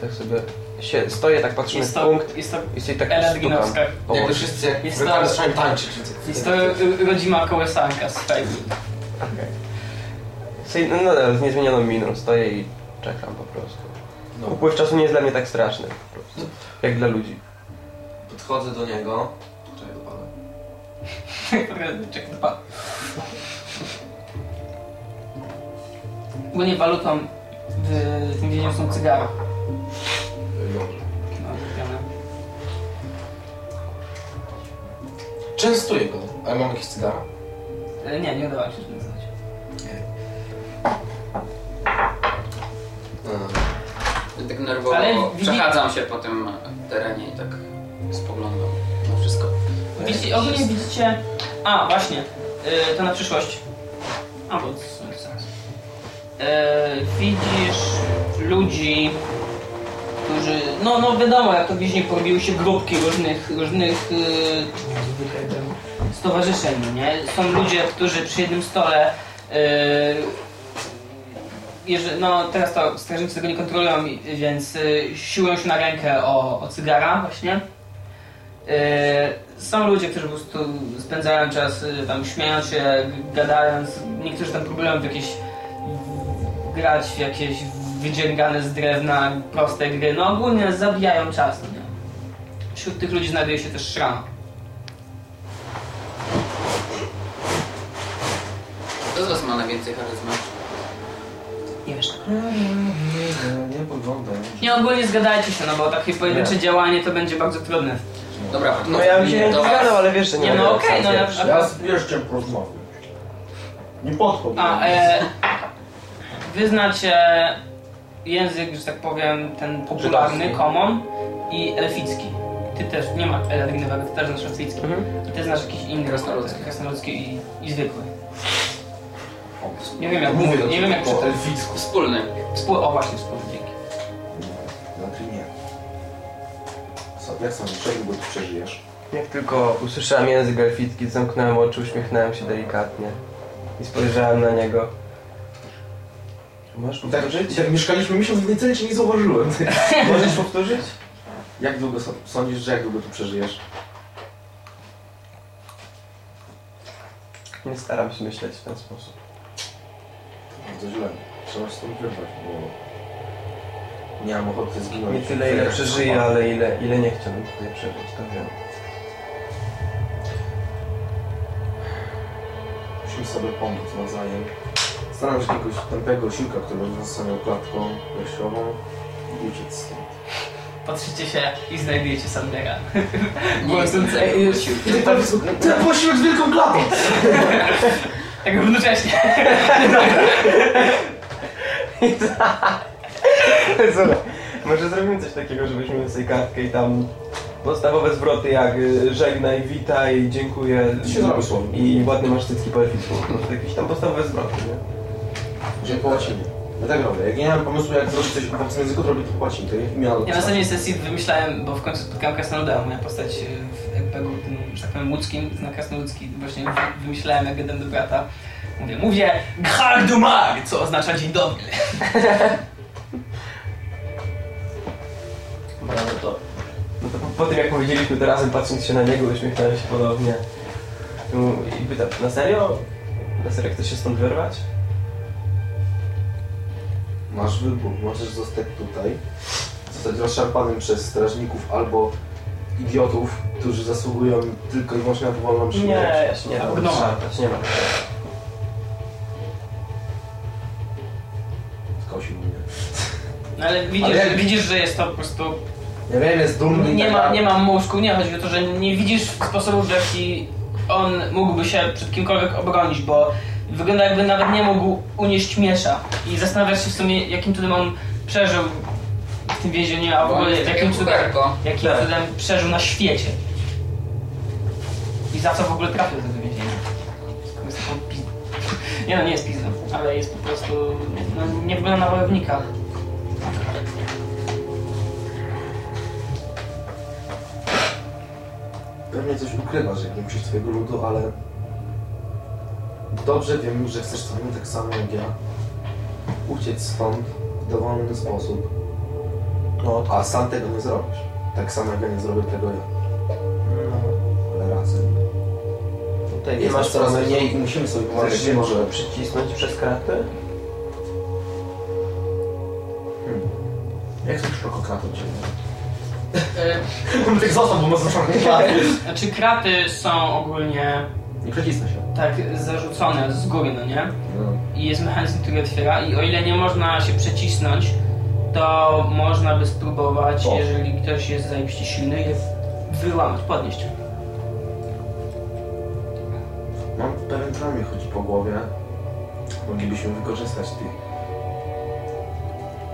Tak sobie się, stoję, tak patrzę Jest na to, punkt jest to i sobie tak Ela stukam. O jakby wszyscy jak Jest to- zaczynają tańczyć. czy coś. jest to y, rodzima kołysanka z. Okej. Sobie- No, no, z niezmienioną miną stoję i czekam po prostu. No. Upływ czasu nie jest dla mnie tak straszny po prostu. Jak dla ludzi. Podchodzę do niego. Dopalę. Czekaj, dwa. Ogólnie walutą w tym więzieniu są cygara. Dobrze. No, kupione. Częstuję go. Ale mam jakieś cygara? E, Nie, nie udało mi się tego znać. Eee, Tak nerwowo Ale widzi- przechadzam się po tym terenie i tak spoglądam na wszystko. Widzicie, ogólnie widzicie... A, właśnie. E, to na przyszłość. A, bo. E, Widzisz ludzi, którzy... No, no wiadomo, jak to później porobiły się grupki różnych, różnych e, stowarzyszeń, no nie? Są ludzie, którzy przy jednym stole Jeżeli, no teraz to strażnicy tego nie kontrolują, więc siłują się na rękę o, o cygara właśnie. Są ludzie, którzy po prostu spędzają czas y, tam śmiejąc się, gadając. Niektórzy tam próbują w jakieś grać w jakieś wydziergane z drewna proste gry. No ogólnie zabijają czas. No nie? Wśród tych ludzi znajduje się też szram. Kto z was ma najwięcej charyzmy? Nie wiesz. Nie, nie podglądam. Nie ogólnie zgadajcie się, no bo takie pojedyncze Nie. działanie to będzie bardzo trudne. Dobra, No ja bym się nie do was. ale wiesz, że nie Nie, no mogę okej, no ja- pierwszy. Ja z jeszcze porozmawiać. Nie podchodź. A, e, wy znacie język, że tak powiem, ten popularny, Żydowski. common i elficki. Ty też, nie ma eladrinowego, ty też znasz elficki. Mhm. I ty znasz jakiś inny, Krasnoludzki. krasnoludzki i, i zwykły. Nie wiem jak, nie wiem jak po przeczytać. elficku. Wspólny. Współ, o właśnie, wspólny, jak sądzisz, jak długo tu przeżyjesz? Jak tylko usłyszałem język elficki, zamknąłem oczy, uśmiechnąłem się delikatnie i spojrzałem na niego. Możesz Tak, powtórzyć? tak mieszkaliśmy miesiąc, więcej cię nie zauważyłem. Możesz powtórzyć? Jak długo so- sądzisz, że jak długo tu przeżyjesz? Nie staram się myśleć w ten sposób. Bardzo źle. Trzeba się stąd wyrwać, bo nie mam ochoty zginąć. Nie tyle ile przeżyję, ale ile, ile nie chciałbym tutaj przeżyć, to wiem. Musimy sobie pomóc nawzajem. Staram się jakiegoś tępego osiłka, który będzie zasłaniał klatką piersiową i uciec stąd. Patrzycie się i znajdujecie Sandera. Ty tak, ten posiłek z wielką klatą. Tak równocześnie. Słuchaj, może zrobimy coś takiego, żebyśmy mieli sobie kartkę i tam podstawowe zwroty jak y, żegnaj, witaj, dziękuję słownie. i ładny masz cycki po elficku. Jakieś tam podstawowe zwroty, nie? Że po łacinie. Ja tak robię. Jak nie mam pomysłu, jak zrobić coś w obcym języku, to robię to po łacinie. To imię Ja na ostatniej sesji wymyślałem, bo w końcu spotkałem Krasnoluda, moja postać e, w RPG-u, tym, że tak powiem, łódzkim, zna Krasnoludzki, właśnie wy- wymyślałem jak jeden do brata. Mówię, mówię Gardumar, co oznacza dzień dobry. No to, no to po, po tym jak powiedzieliśmy to razem, patrząc się na niego, uśmiechnąłem się ponownie. No I pytam, na serio? Na serio chcesz się stąd wyrwać? Masz wybór. Możesz zostać tutaj, zostać rozszarpanym przez strażników albo idiotów, którzy zasługują tylko i wyłącznie na powolną śmierć. Nie, nie Albo dam gnoma. szarpać, nie ma. Skosił mnie. No ale widzisz, Ale jak- widzisz, że jest to po prostu... Ja wiem, jest dumny Nie tak ma, nie ma mózgu, nie chodzi o to, że nie widzisz sposobów, w jaki on mógłby się przed kimkolwiek obronić, bo wygląda jakby nawet nie mógł unieść miesza. I zastanawiasz się w sumie, jakim cudem on przeżył w tym więzieniu, a w on ogóle jakim cudem, Tak. cudem przeżył na świecie. I za co w ogóle trafił do tego więzienia. Jest taką pi... Nie no, nie jest pizdą, ale jest po prostu... No, nie wygląda na wojownika. Pewnie coś ukrywasz, jak większość twojego ludu, ale dobrze wiem, że chcesz sobie tak samo jak ja uciec stąd w dowolny sposób, No, a sam tego nie zrobisz. Tak samo jak ja nie zrobię tego ja. Ale razem. tutaj nie masz coraz mniej i musimy sobie pomagać. Chcesz Nie się może. przycisnąć przez kraty? Hmm. Jak chcesz szokokratą cię? E, Tak został, bo ma zacząć Znaczy kraty są ogólnie Nie przycisnę się. tak zarzucone z góry, no nie? No. I jest mechanizm, który otwiera i o ile nie można się przecisnąć, to można by spróbować, O. jeżeli ktoś jest zajebiście silny, je wyłamać, podnieść. Mam pewien plan mi chodzi po głowie. Moglibyśmy wykorzystać tych...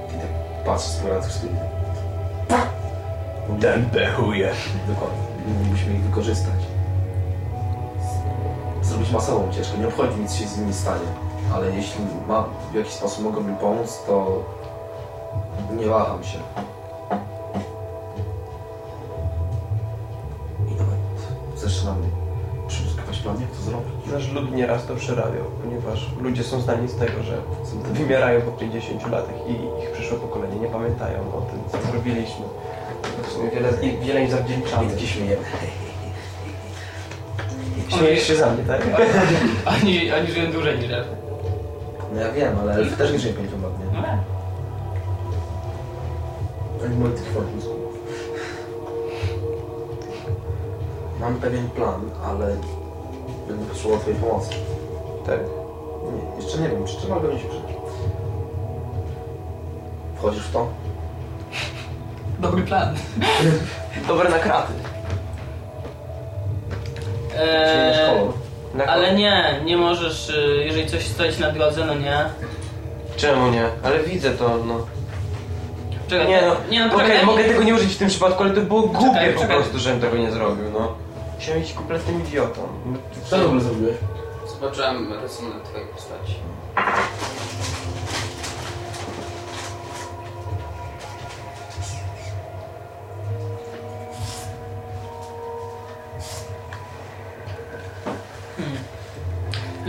Ty tak patrzysz z poradzów sobie. Tępe chuje. Dokładnie. Moglibyśmy ich wykorzystać. Zrobić masową ucieczkę. Nie obchodzi nic się z nimi stanie. Ale jeśli ma, w jakiś sposób mogą mi pomóc, to nie waham się. I nawet zaczynam przysłuchiwać plan, jak to zrobić. Nasz lud nieraz to przerabiał, ponieważ ludzie są znani z tego, że wymierają po 50 latach i ich przyszłe pokolenie nie pamiętają o tym, co zrobiliśmy. Sumie wiele, z nich- wiele im zawdzięczamy. I takie śmieje. Śmiejesz się za mnie, tak? Oni, oni żyją dłużej niż elfy. No ja wiem, ale elfy też nie żyją 50 lat, nie? No. Oni swoich mózgów. Mam pewien plan, ale będę potrzebował twojej pomocy. Tak. Nie, jeszcze nie wiem, czy mogę mi się przydać. Wchodzisz w to? Dobry plan. Dobre na kraty. Eee, kolor. Na ale nie, nie możesz, y, jeżeli coś stoi ci na drodze, no nie. Czemu nie? Ale widzę to, no. Czekaj, Nie no, nie, no okej, czekaj, mogę tego nie użyć w tym przypadku, ale to było głupie po czekaj. prostu, żebym tego nie zrobił, no. Musiałem być kompletnym idiotą. Co w ogóle zrobiłeś? Zobaczyłem rysunek twojej postaci.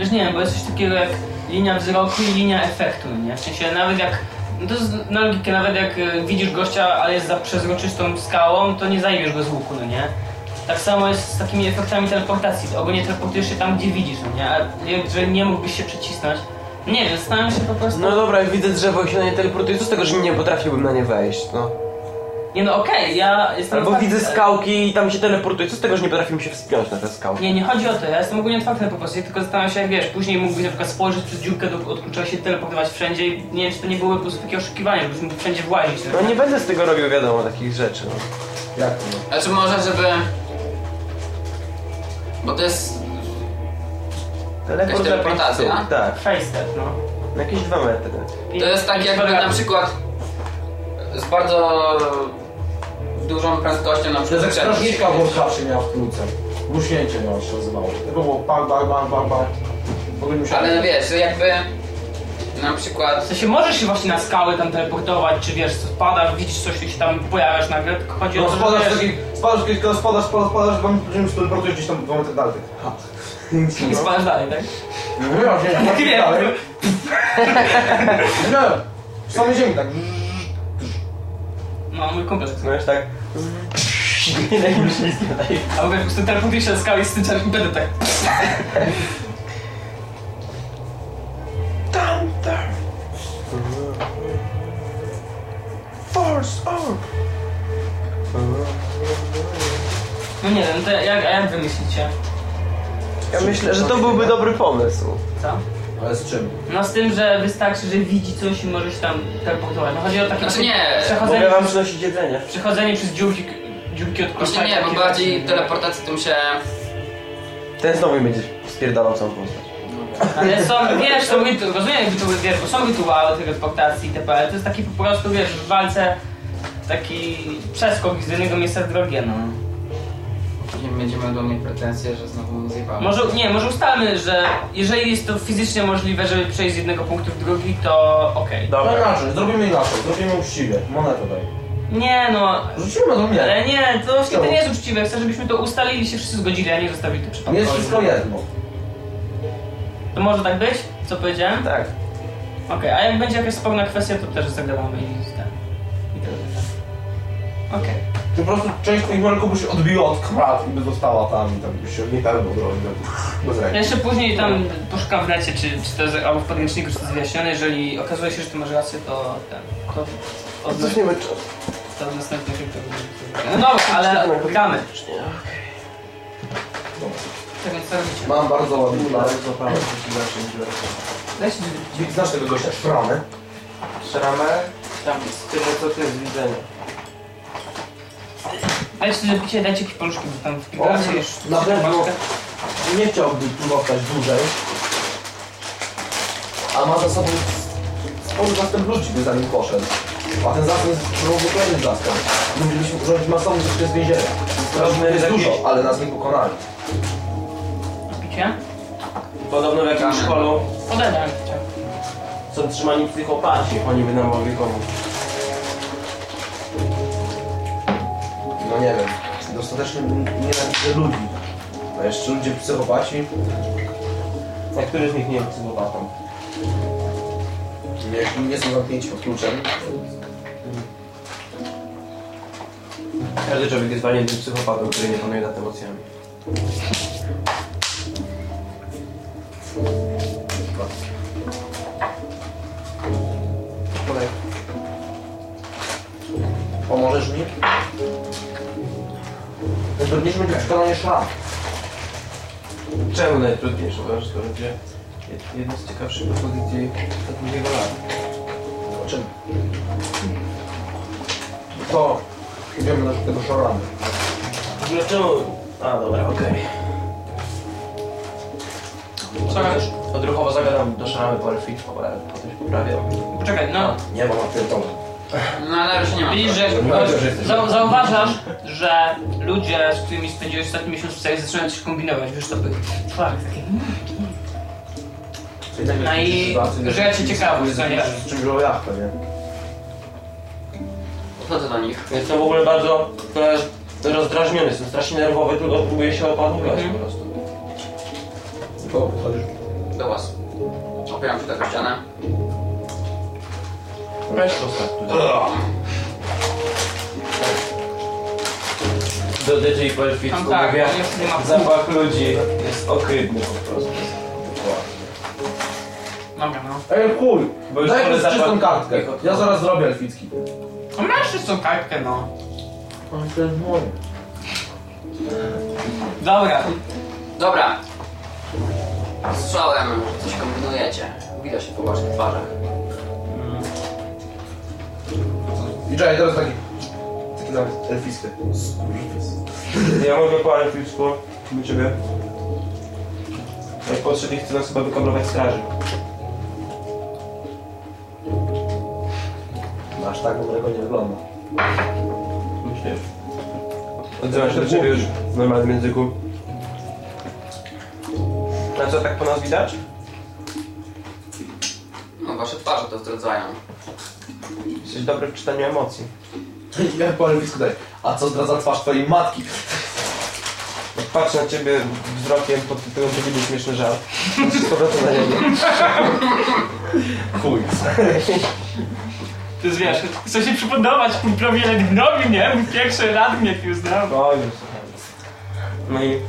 Wiesz, nie wiem, bo jest coś takiego jak linia wzroku i linia efektu, nie? W sensie nawet jak, no to jest na logikę, nawet jak y, widzisz gościa, ale jest za przezroczystą skałą, to nie zajmiesz go z łuku, no nie? Tak samo jest z takimi efektami teleportacji. Ogólnie teleportujesz się tam, gdzie widzisz, no nie? A jeżeli nie mógłbyś się przycisnąć, nie wiem, zastanawiam się po prostu... No dobra, jak widzę drzewo i się na nie teleportuje, co z tego, że nie potrafiłbym na nie wejść, no. Nie no, okej, ja jestem... Albo otwarty- widzę skałki i tam się teleportuje, co z tego, że nie potrafiłem się wspiąć na te skałki? Nie, nie chodzi o to, ja jestem ogólnie otwarty na propozycje, tylko zastanawiam się, jak wiesz, później mógłbyś na przykład spojrzeć przez dziurkę do i się teleportować wszędzie i nie wiem, czy to nie byłoby po prostu takie oszukiwanie, żebyś mógł wszędzie włazić. No nie będę z tego robił, wiadomo, takich rzeczy, no. Jak to no? Znaczy może, żeby... Bo to jest... Teleport Jakaś teleportacja? stóp, Tak, Face step, no. na jakieś dwa metry. To jest tak jakby na przykład z bardzo dużą prędkością na przykład strażniczka włączawszy miała w trójce. Błyśnięcie miała się nazywało. Tylko było bang, bang, bang, bang, bang. W ogóle nie musiałem... Ale wiesz, jakby na W przykład sensie możesz się właśnie na skały tam teleportować, czy wiesz, co spadasz, widzisz coś i się tam pojawiasz nagle, tylko chodzi o No to, spadasz że taki, wiesz, spadasz kiedyś, kiedy spadasz, spadasz, spadasz, będziemy teleportujesz gdzieś tam dwa metry dalej. Ha. i spadasz dalej, tak? No nie, nie, Tak nie, wiem. dalej. Nie, w samej ziemi tak. No, mój. No już tak... Nie na jakimś śliskim daje. A po prostu teleportujesz się na skały i styczasz i będę tak... Tam, tam. Doors open. No nie wiem, to jak, a jak wy myślicie? Ja myślę, że to byłby dobry pomysł. Co? Ale z czym? No z tym, że wystarczy, że widzi coś i może się tam teleportować. No chodzi o takie Znaczy nie. przechodzenie, Mogę wam przynosić jedzenie. przechodzenie przez dziurki, dziurki od koszmara, nie, bo bardziej teleportacja tym się... Ten znowu będzie spierdalał całą postać. Ale są, wiesz, są rytu, rozumiem jakby to wiesz, bo są rytuały teleportacji itp. ale To jest taki po prostu, wiesz, w walce taki przeskok z jednego miejsca w drugie, no. Później będziemy do mnie pretensje, że znowu mnie zjebałem. Może, nie, może ustalmy, że jeżeli jest to fizycznie możliwe, żeby przejść z jednego punktu w drugi, to okej. Dobra. inaczej, zrobimy inaczej, zrobimy uczciwie. Monetę daj. Nie no, Rzucimy do mnie. ale nie, to właśnie to nie jest uczciwe. Chcę, żebyśmy to ustalili i się wszyscy zgodzili, a nie zostawili to Nie przypadkowo. jest wszystko jedno. To może tak być? Co powiedziałem? Tak. Okej, a jak będzie jakaś sporna kwestia, to też zagadamy i ten. I tyle. Okej. Ty po prostu część ręków by się odbiła od krat i by została tam i tam by się nie pełną broń. Bez ręki. jeszcze później tam poszukam w necie, czy, czy to jest, albo w podręczniku, czy to jest wyjaśnione. Jeżeli okazuje się, że ty masz rację, to ten. To, od, Coś nie wiem, czy... to następny film to będzie. No dobra, ale gramy. Tak więc co robicie? Mam bardzo ładny plan. Bardzo prawo, że Dajcie znasz tego gościa? Szramy. Szramę? Tam, tyle co ty z widzenia. Dajcie do picia, dajcie jakieś paluszki, bo tam wpiegacie już. Na pewno nie chciałby zostać dłużej. A ma za sobą spory zastęp ludzi, by za nim poszedł. A ten zastęp jest równie kolejnym zastęp. Moglibyśmy urządzić masowny troszkę z więzienia. Jest jakieś- dużo, ale nas nie pokonali. Picie? Podobno w jakimś szkolu Podaj picie. są trzymani psychopaci, oni by nam mogli pomóc. No nie wiem. Dostatecznie nienawidzę ludzi. A jeszcze ludzie psychopaci. A który z nich nie jest psychopatą? Nie, nie są zamknięci pod kluczem. Każdy człowiek jest walniętym psychopatą, który nie panuje nad emocjami. Najtrudniejsze będzie przekonanie szram. Czemu najtrudniejsze? Bo to będzie jedna z ciekawszych propozycji ostatniego lat. Zobaczymy. To idziemy na tego szaramy. Dlaczego? A, dobra, okej. Co robisz? Odruchowo zagadam do szaramy po elficku, ale potem się poprawię. Poczekaj, no. Nie, bo mam pierdolę. No ale już nie ma. Widzisz, że zau- zauważasz, że ludzie, z którymi spędziłeś ostatni miesiąc w celi, zaczynają coś kombinować. Wiesz, to by człowiek taki... mm. No i że ja cię ciekawość, co nie? Z czym wziął jachtę, nie? Podchodzę do nich. Jestem w ogóle bardzo rozdrażniony, jestem strasznie nerwowy, tylko próbuję się opanować Mhm. po prostu. Do was. Opieram się taką ścianę. Weź postaw tutaj. Do DJ po elficku Tam tak, mówię, on już nie ma zapach ludzi jest ohydny po prostu. Dobra, no. Ej, chuj! Bo już Daj wolę mi czystą zapach- kartkę. Ja zaraz zrobię elficki. A masz czystą kartkę, no. Ale to jest moje. Dobra. Dobra. Słyszałem, że coś kombinujecie. Widać się po waszych twarzach. I czekaj, teraz taki... Taki nawet. Skurwys. Ja mówię po elficku do ciebie. Jak podszedł i chce nas chyba wykablować straży. Aż tak dobrego nie wygląda. Myślisz? Odzywam się do ciebie już w normalnym języku. A co tak po nas widać? No, wasze twarze to zdradzają. Jesteś dobry w czytaniu emocji. Ja po elficku daj. A co zdradza twarz twojej matki? Jak patrzę na ciebie wzrokiem pod tytułem to był śmieszny żart. Z powrotem na niego. Chuj. To jest wiesz, chce się przypodobać kumplowi Ledwinowi, nie? Mój pierwszy mnie tu znał. O, już No i...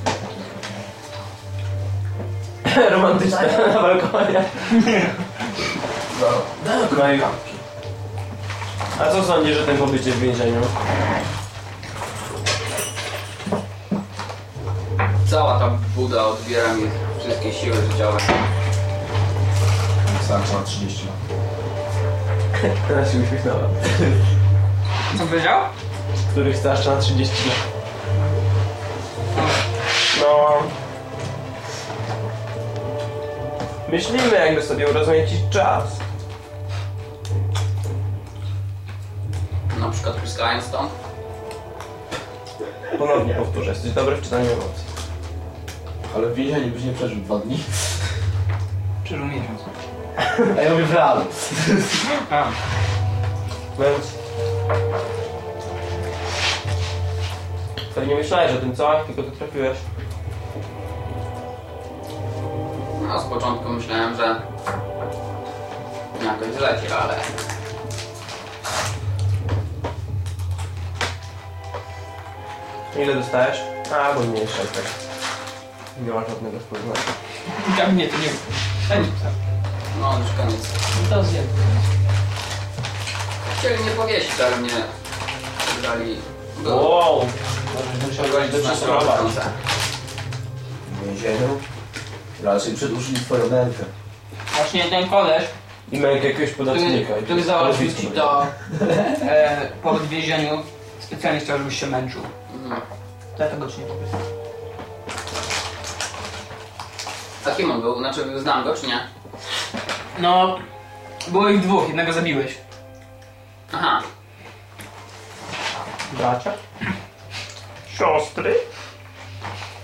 Romantyczne na balkonie. No. No i... A co sądzisz o tym pobycie w więzieniu? Cała ta buda odbiera mi wszystkie siły życiowe. Starczy na 30 lat. Teraz się uśmiechnęła. Co powiedział? Których starcza na 30 lat. No... Myślimy jakby sobie urozmaicić czas. Na przykład pryskając stąd. Ponownie powtórzę, jesteś dobry w czytaniu emocji. Ale w więzieniu byś nie przeżył dwa dni. Przeżył miesiąc. A ja mówię w realu. A, Więc... Pewnie myślałeś o tym, co? Tylko tu trafiłeś. No z początku myślałem, że jakoś zleci, ale Ile dostałeś? A, bo mniejsza i tak. Nie ma żadnego wpływu tak mnie to nie psa. no już koniec. To zjem. Chcieli mnie powiesić, ale mnie dali do Wow! na miesiące. W więzieniu? Raczej przedłużyli twoją nękę. Właśnie ten koleś, I ma jakiegoś który, podatnika. który załatwił ci to e, po odwiezieniu, specjalnie chciał, żebyś się męczył. Dlatego ci nie powiem. A kim on był? Znaczy znam go czy nie? No, było ich dwóch, jednego zabiłeś. Aha. Bracia? Siostry?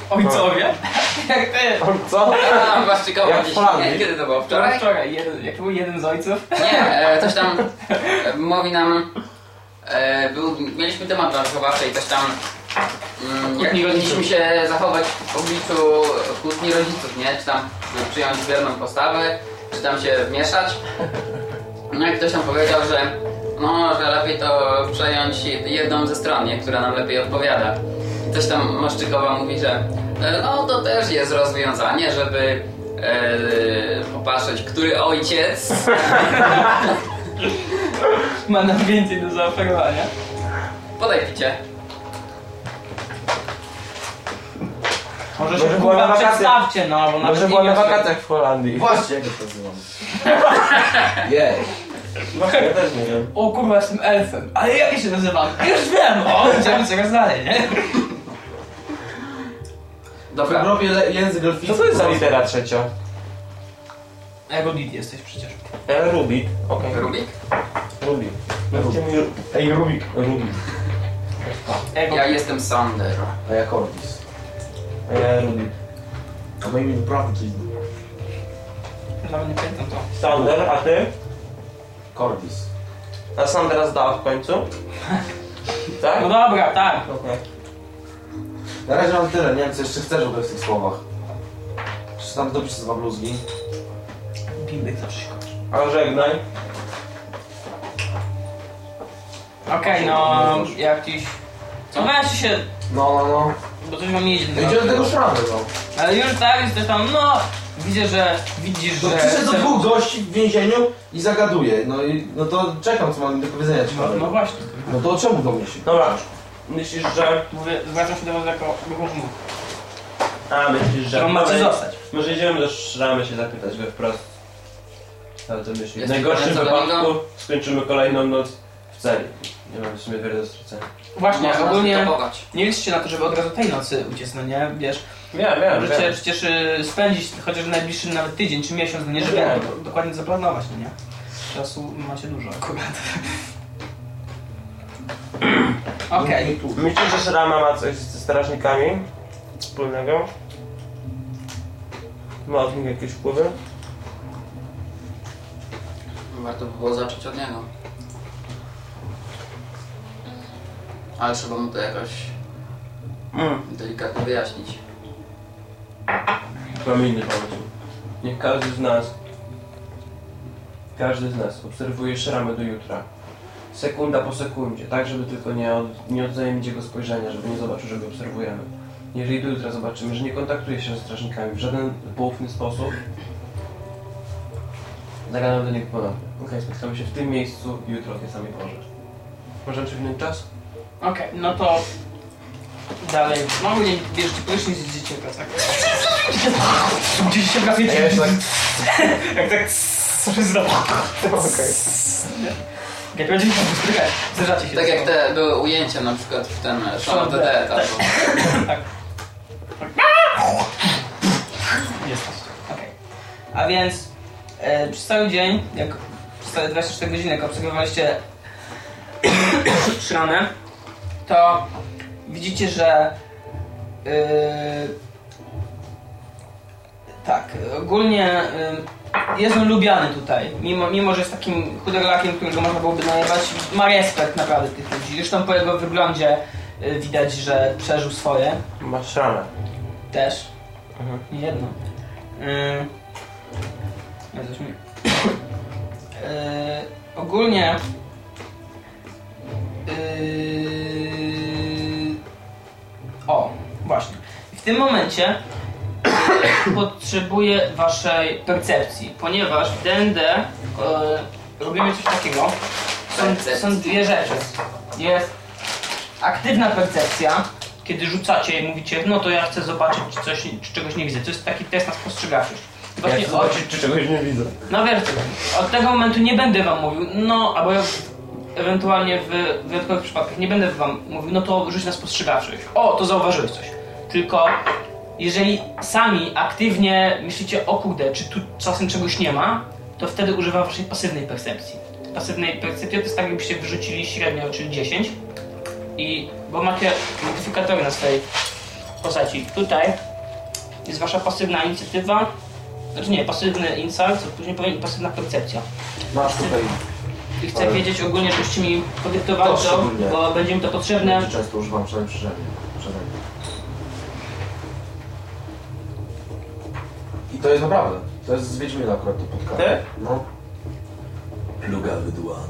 Ojcowie? Jak ty? Co? A, was ciekawa Jak dziś. Nie, Kiedy to było? Wczoraj? Wczoraj? Wczoraj, jeden, jak był jeden z ojców? Nie, e, coś tam e, mówi nam. E, był, mieliśmy temat rozchowawczy i coś tam. Jak Kłótni powinniśmy się zachować w obliczu kłótni rodziców, nie? Czy tam przyjąć wierną postawę, czy tam się wmieszać. No i ktoś tam powiedział, że no, że lepiej to przejąć jedną ze stron, nie? która nam lepiej odpowiada. I Coś tam Maszczykowa mówi, że no to też jest rozwiązanie, żeby e, popatrzeć, który ojciec Ma nam więcej do zaoferowania. Podaj picie. Może się Może była na kurwa wakacjach. przedstawcie, no, bo nawet Może nie była na wakacjach w Holandii. Właśnie, jak to nazywam. Jej. Właśnie, ja też nie wiem. O kurwa, jestem elfem. Ale jak ja się nazywam? Już wiem! O, idziemy coraz dalej, nie? W Dobra, Europie le- język elficki. Co to jest za litera trzecia? Erodit jesteś przecież. E, Rubik. Okej. Rubik? Rubik. Mówcie mi... Ej, Rubik. Rubik. Ja jestem Sander. A ja Cordis. Imię naprawdę coś Nawet nie pamiętam to. Sander, a ty? Cordis. A Sandra zdała w końcu? Tak? No dobra, tak. Okej. Na razie mam tyle, nie wiem co jeszcze chcesz w ogóle w tych słowach. Czy tam dobić dwa bluzgi? Bimbek zawsze się kończy. A żegnaj. Okej, no, jak dziś... Co weź się, No, no, no. Bo coś mam jeździć. Idzie do tego szramy, no. Ale już tak, jesteś tam, no... Widzę, że widzisz, No że... przyszedł do dwóch gości w więzieniu i zagaduje. No i no to czekam co mam do powiedzenia No, ciekawego. no właśnie. No to czemu do mnie się? Dobra. Myślisz, że... Mówię, zwracam się do was jako wychownik. A, myślisz, że... To macie Może- zostać. Może idziemy do Szramy się zapytać go wprost. Ale co myślisz? W Jesteś najgorszym pewien, co do wypadku skończymy kolejną noc w celi. Nie mam w sumie wiele do stracenia. Właśnie, Można ogólnie... Nie liczcie na to, żeby od razu tej nocy uciec, no nie? Wiesz, Wiem, wiem, możecie wiem. przecież y, spędzić chociaż najbliższy nawet tydzień czy miesiąc, no nie? Żeby Wiem. do- dokładnie zaplanować, no nie? Czasu macie dużo akurat. Okej. Myślisz, że Szrama ma coś ze strażnikami wspólnego? Ma od nich jakieś wpływy? Warto by było zacząć od niego. Ale trzeba mu to jakoś Mm. delikatnie wyjaśnić. Mam inny pomysł. Niech każdy z nas, każdy z nas obserwuje Szramę do jutra. Sekunda po sekundzie, tak żeby tylko nie, od, nie odzajemnić jego spojrzenia, żeby nie zobaczył, że go obserwujemy. Jeżeli do jutra zobaczymy, że nie kontaktuje się ze strażnikami w żaden poufny sposób, zagadamy do niego ponownie. Okej, spotkamy się w tym miejscu jutro o tej samej porze. Możemy przewinąć czas? Okej, no to dalej. No nie bierzcie prysznic i idziecie tak. Gdzieś się A ja jeszcze tak... Jak tak coś znowu. Okej. Jak będziecie się spotykać, zderzacie się. Tak jak te były ujęcia na przykład w ten Shaun of the Tak, Dead tak. albo... Tak. Jest. Okej. A więc e, przez cały dzień, jak przez całe 24 godziny, jak obserwowaliście szranę, to widzicie, że yy, tak, ogólnie yy, jest on lubiany tutaj. Mimo, mimo, że jest takim chuderlakiem, którego można byłoby najebać, ma respekt naprawdę tych ludzi. Zresztą po jego wyglądzie yy, widać, że przeżył swoje. Masz ranę. Też. Mhm. Nie jedno. Yy... Ja mi... yy... Ogólnie... w tym momencie potrzebuję waszej percepcji, ponieważ w D&D yy, robimy coś takiego. Są, są dwie rzeczy. Jest aktywna percepcja, kiedy rzucacie i mówicie, no to ja chcę zobaczyć czy coś, czy czegoś nie widzę. To jest taki test na spostrzegawczość. Właśnie Jak od, zobaczyć, czy czegoś nie widzę. no wiesz, od tego momentu nie będę wam mówił, no albo ewentualnie w wyjątkowych przypadkach nie będę wam mówił, no to rzuć na spostrzegawczość. O, to zauważyłeś coś. Tylko jeżeli sami aktywnie myślicie, o kurde, czy tu czasem czegoś nie ma, to wtedy używam waszej pasywnej percepcji. Pasywnej percepcji to jest tak, jakbyście wyrzucili średnio, czyli 10. I bo macie modyfikatory na swojej postaci. Tutaj jest wasza pasywna inicjatywa, znaczy nie, pasywny insight, co później powiem pasywna percepcja. Masz tutaj, I chcę Ale- wiedzieć ogólnie, żebyście mi podyktowali To to, bo będzie mi to potrzebne. często używam, przynajmniej przy żegnie. przy żegnie. I to jest naprawdę, to jest z Wiedźmina akurat to podcast. Ty? No. Plugawy dłan.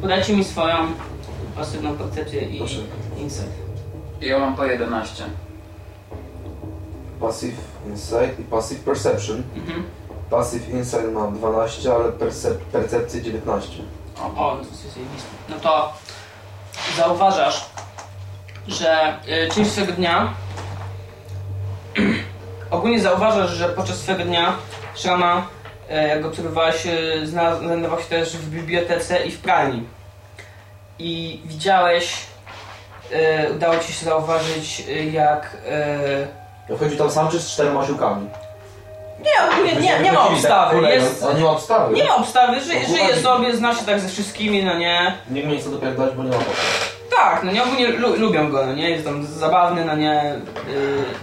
Podajcie mi swoją pasywną percepcję i Proszę. insight. Ja mam po 11. Passive Insight i Passive Perception. Mhm. Passive Insight mam 12, ale percep percepcję 19. O, o, to jest zajebiste. No to zauważasz, że y, część swego dnia ogólnie zauważasz, że podczas swego dnia Szrama, y, jak go obserwowałeś, zna- znajdował się też w bibliotece i w pralni. I widziałeś, y, udało ci się zauważyć, jak... Ja wchodził tam sam czy z czterema osiłkami? nie, ogólnie nie, nie ma tak obstawy, jest... A nie ma obstawy. Nie ma obstawy, żyje, Ogólnie- żyje sobie, zna się tak ze wszystkimi, no nie... Nikt mnie nie chce dopierdać, bo nie ma potrzeby. Tak, no nie ogólnie lu lubią go, no nie? Jest tam zabawny, no nie?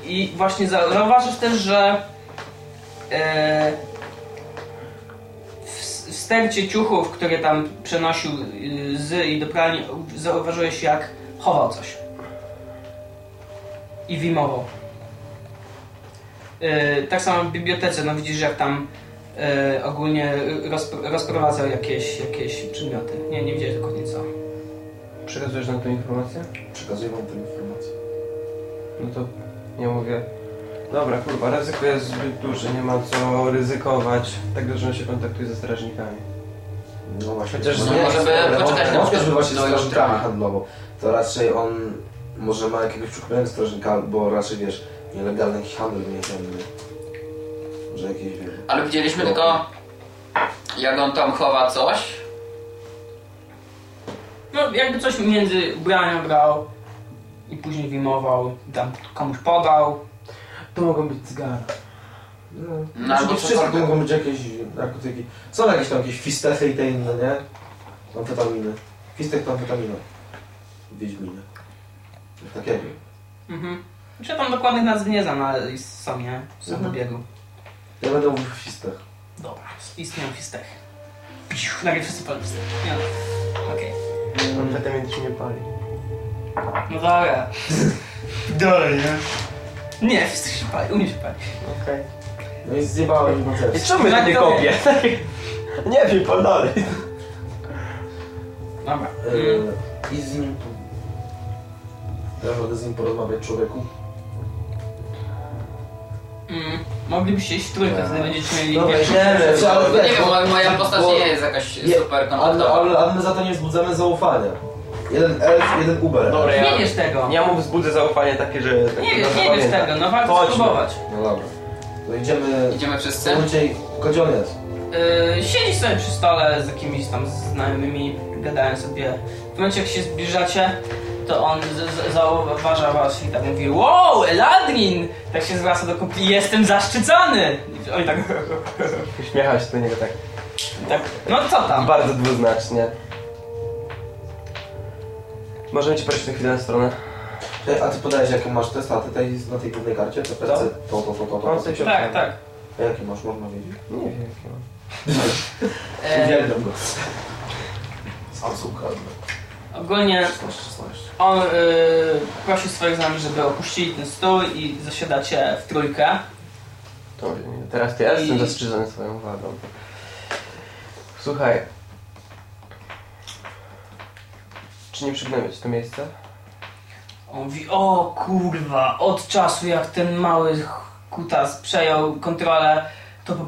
Yy, I właśnie za- zauważysz też, że yy, stercie ciuchów, które tam przenosił yy, z i do pralni, zauważyłeś jak chował coś. I wimował. Yy, tak samo w bibliotece, no widzisz jak tam yy, ogólnie rozpr rozprowadzał jakieś, jakieś przedmioty. Nie, nie widziałeś dokładnie co. Przekazujesz nam tę informację? Przekazuję wam tę informację. No to ja mówię. Dobra, kurwa, ryzyko jest zbyt duże, nie ma co ryzykować. Tak dużo on się kontaktuje ze strażnikami. No właśnie. Chociaż No nie, może by ale poczekać on- na On przykład też strażnikami jutra. handlował. To raczej on może ma jakiegoś przykupionego strażnika, bo raczej wiesz, nielegalny jakiś handel więzienny. Może jakieś wiem. Ale widzieliśmy tylko, jak on tam chowa coś. No, jakby coś między ubrania brał i później wimował, tam komuś podał. To mogą być cygara. No, No, no albo wszystko mogą być jakieś, narkotyki. Są jakieś tam jakieś fistechy i te inne, nie? Amfetaminy. Fistek to amfetamina. W Wiedźminie. Coś takiego. Mhm. Znaczy ja tam dokładnych nazw nie znam, ale są, nie? Są w Mhm. obiegu. Ja będę mówił fistech. Dobra, istnieją fistech. Piu, nagle wszyscy palą fistech. Nie. Okej. Amfetamin ci nie pali. No dobra. Dalej, nie? Nie, fistech się pali, u mnie się pali. Okej. No i zjebałem I też. czemu Tak, nie kopię? Nie wiem, pan dalej. Dobra. Mm. Yy, I z nim... Ja mogę z nim porozmawiać, człowieku. Mm. Moglibyście iść w trójkę, wtedy będziecie mieli Dobra, idziemy. przewagę. Ale No, nie wiesz, wiem, bo- moja- moja postać bo- nie jest jakaś Nie, super Ale, kontaktowa. ale, ale my za to nie wzbudzamy zaufania. Jeden elf, jeden uber. Dobra, ja, Nie wiesz tego. ja mu wzbudzę zaufanie takie, że... Nie wiesz, nie wiesz tego, no warto Chodźmy. spróbować. No dobra. To idziemy... Idziemy wszyscy? On jest? Yy, siedzi sobie przy stole z jakimiś tam znajomymi, gadają sobie. W momencie jak się zbliżacie, to on zauważa was i tak mówi Wow, Eladrin! Tak się zwraca do kumpli, jestem zaszczycony! I Oni tak, Uśmiecha się do niego tak tak, no co tam? bardzo dwuznacznie. Możemy ci prosić na chwilę na stronę? Ej, A ty podajesz jakie masz te staty tej, na tej głównej karcie? To, to, to, to, to. No, to. w sensie- Tak, tak. A jakie masz, można wiedzieć? Nie wiem jakie mam. E, Uwielbiam go. Samsung ukradł. Ogólnie 16, 16. on yy, prosi swoich znajomych, żeby opuścili ten stół i zasiadacie w trójkę. To nie, teraz ja jestem zastrzeżony swoją wadą. Słuchaj. Czy nie przygnęło ci to miejsce? On mówi, o kurwa, od czasu jak ten mały kutas przejął kontrolę, to po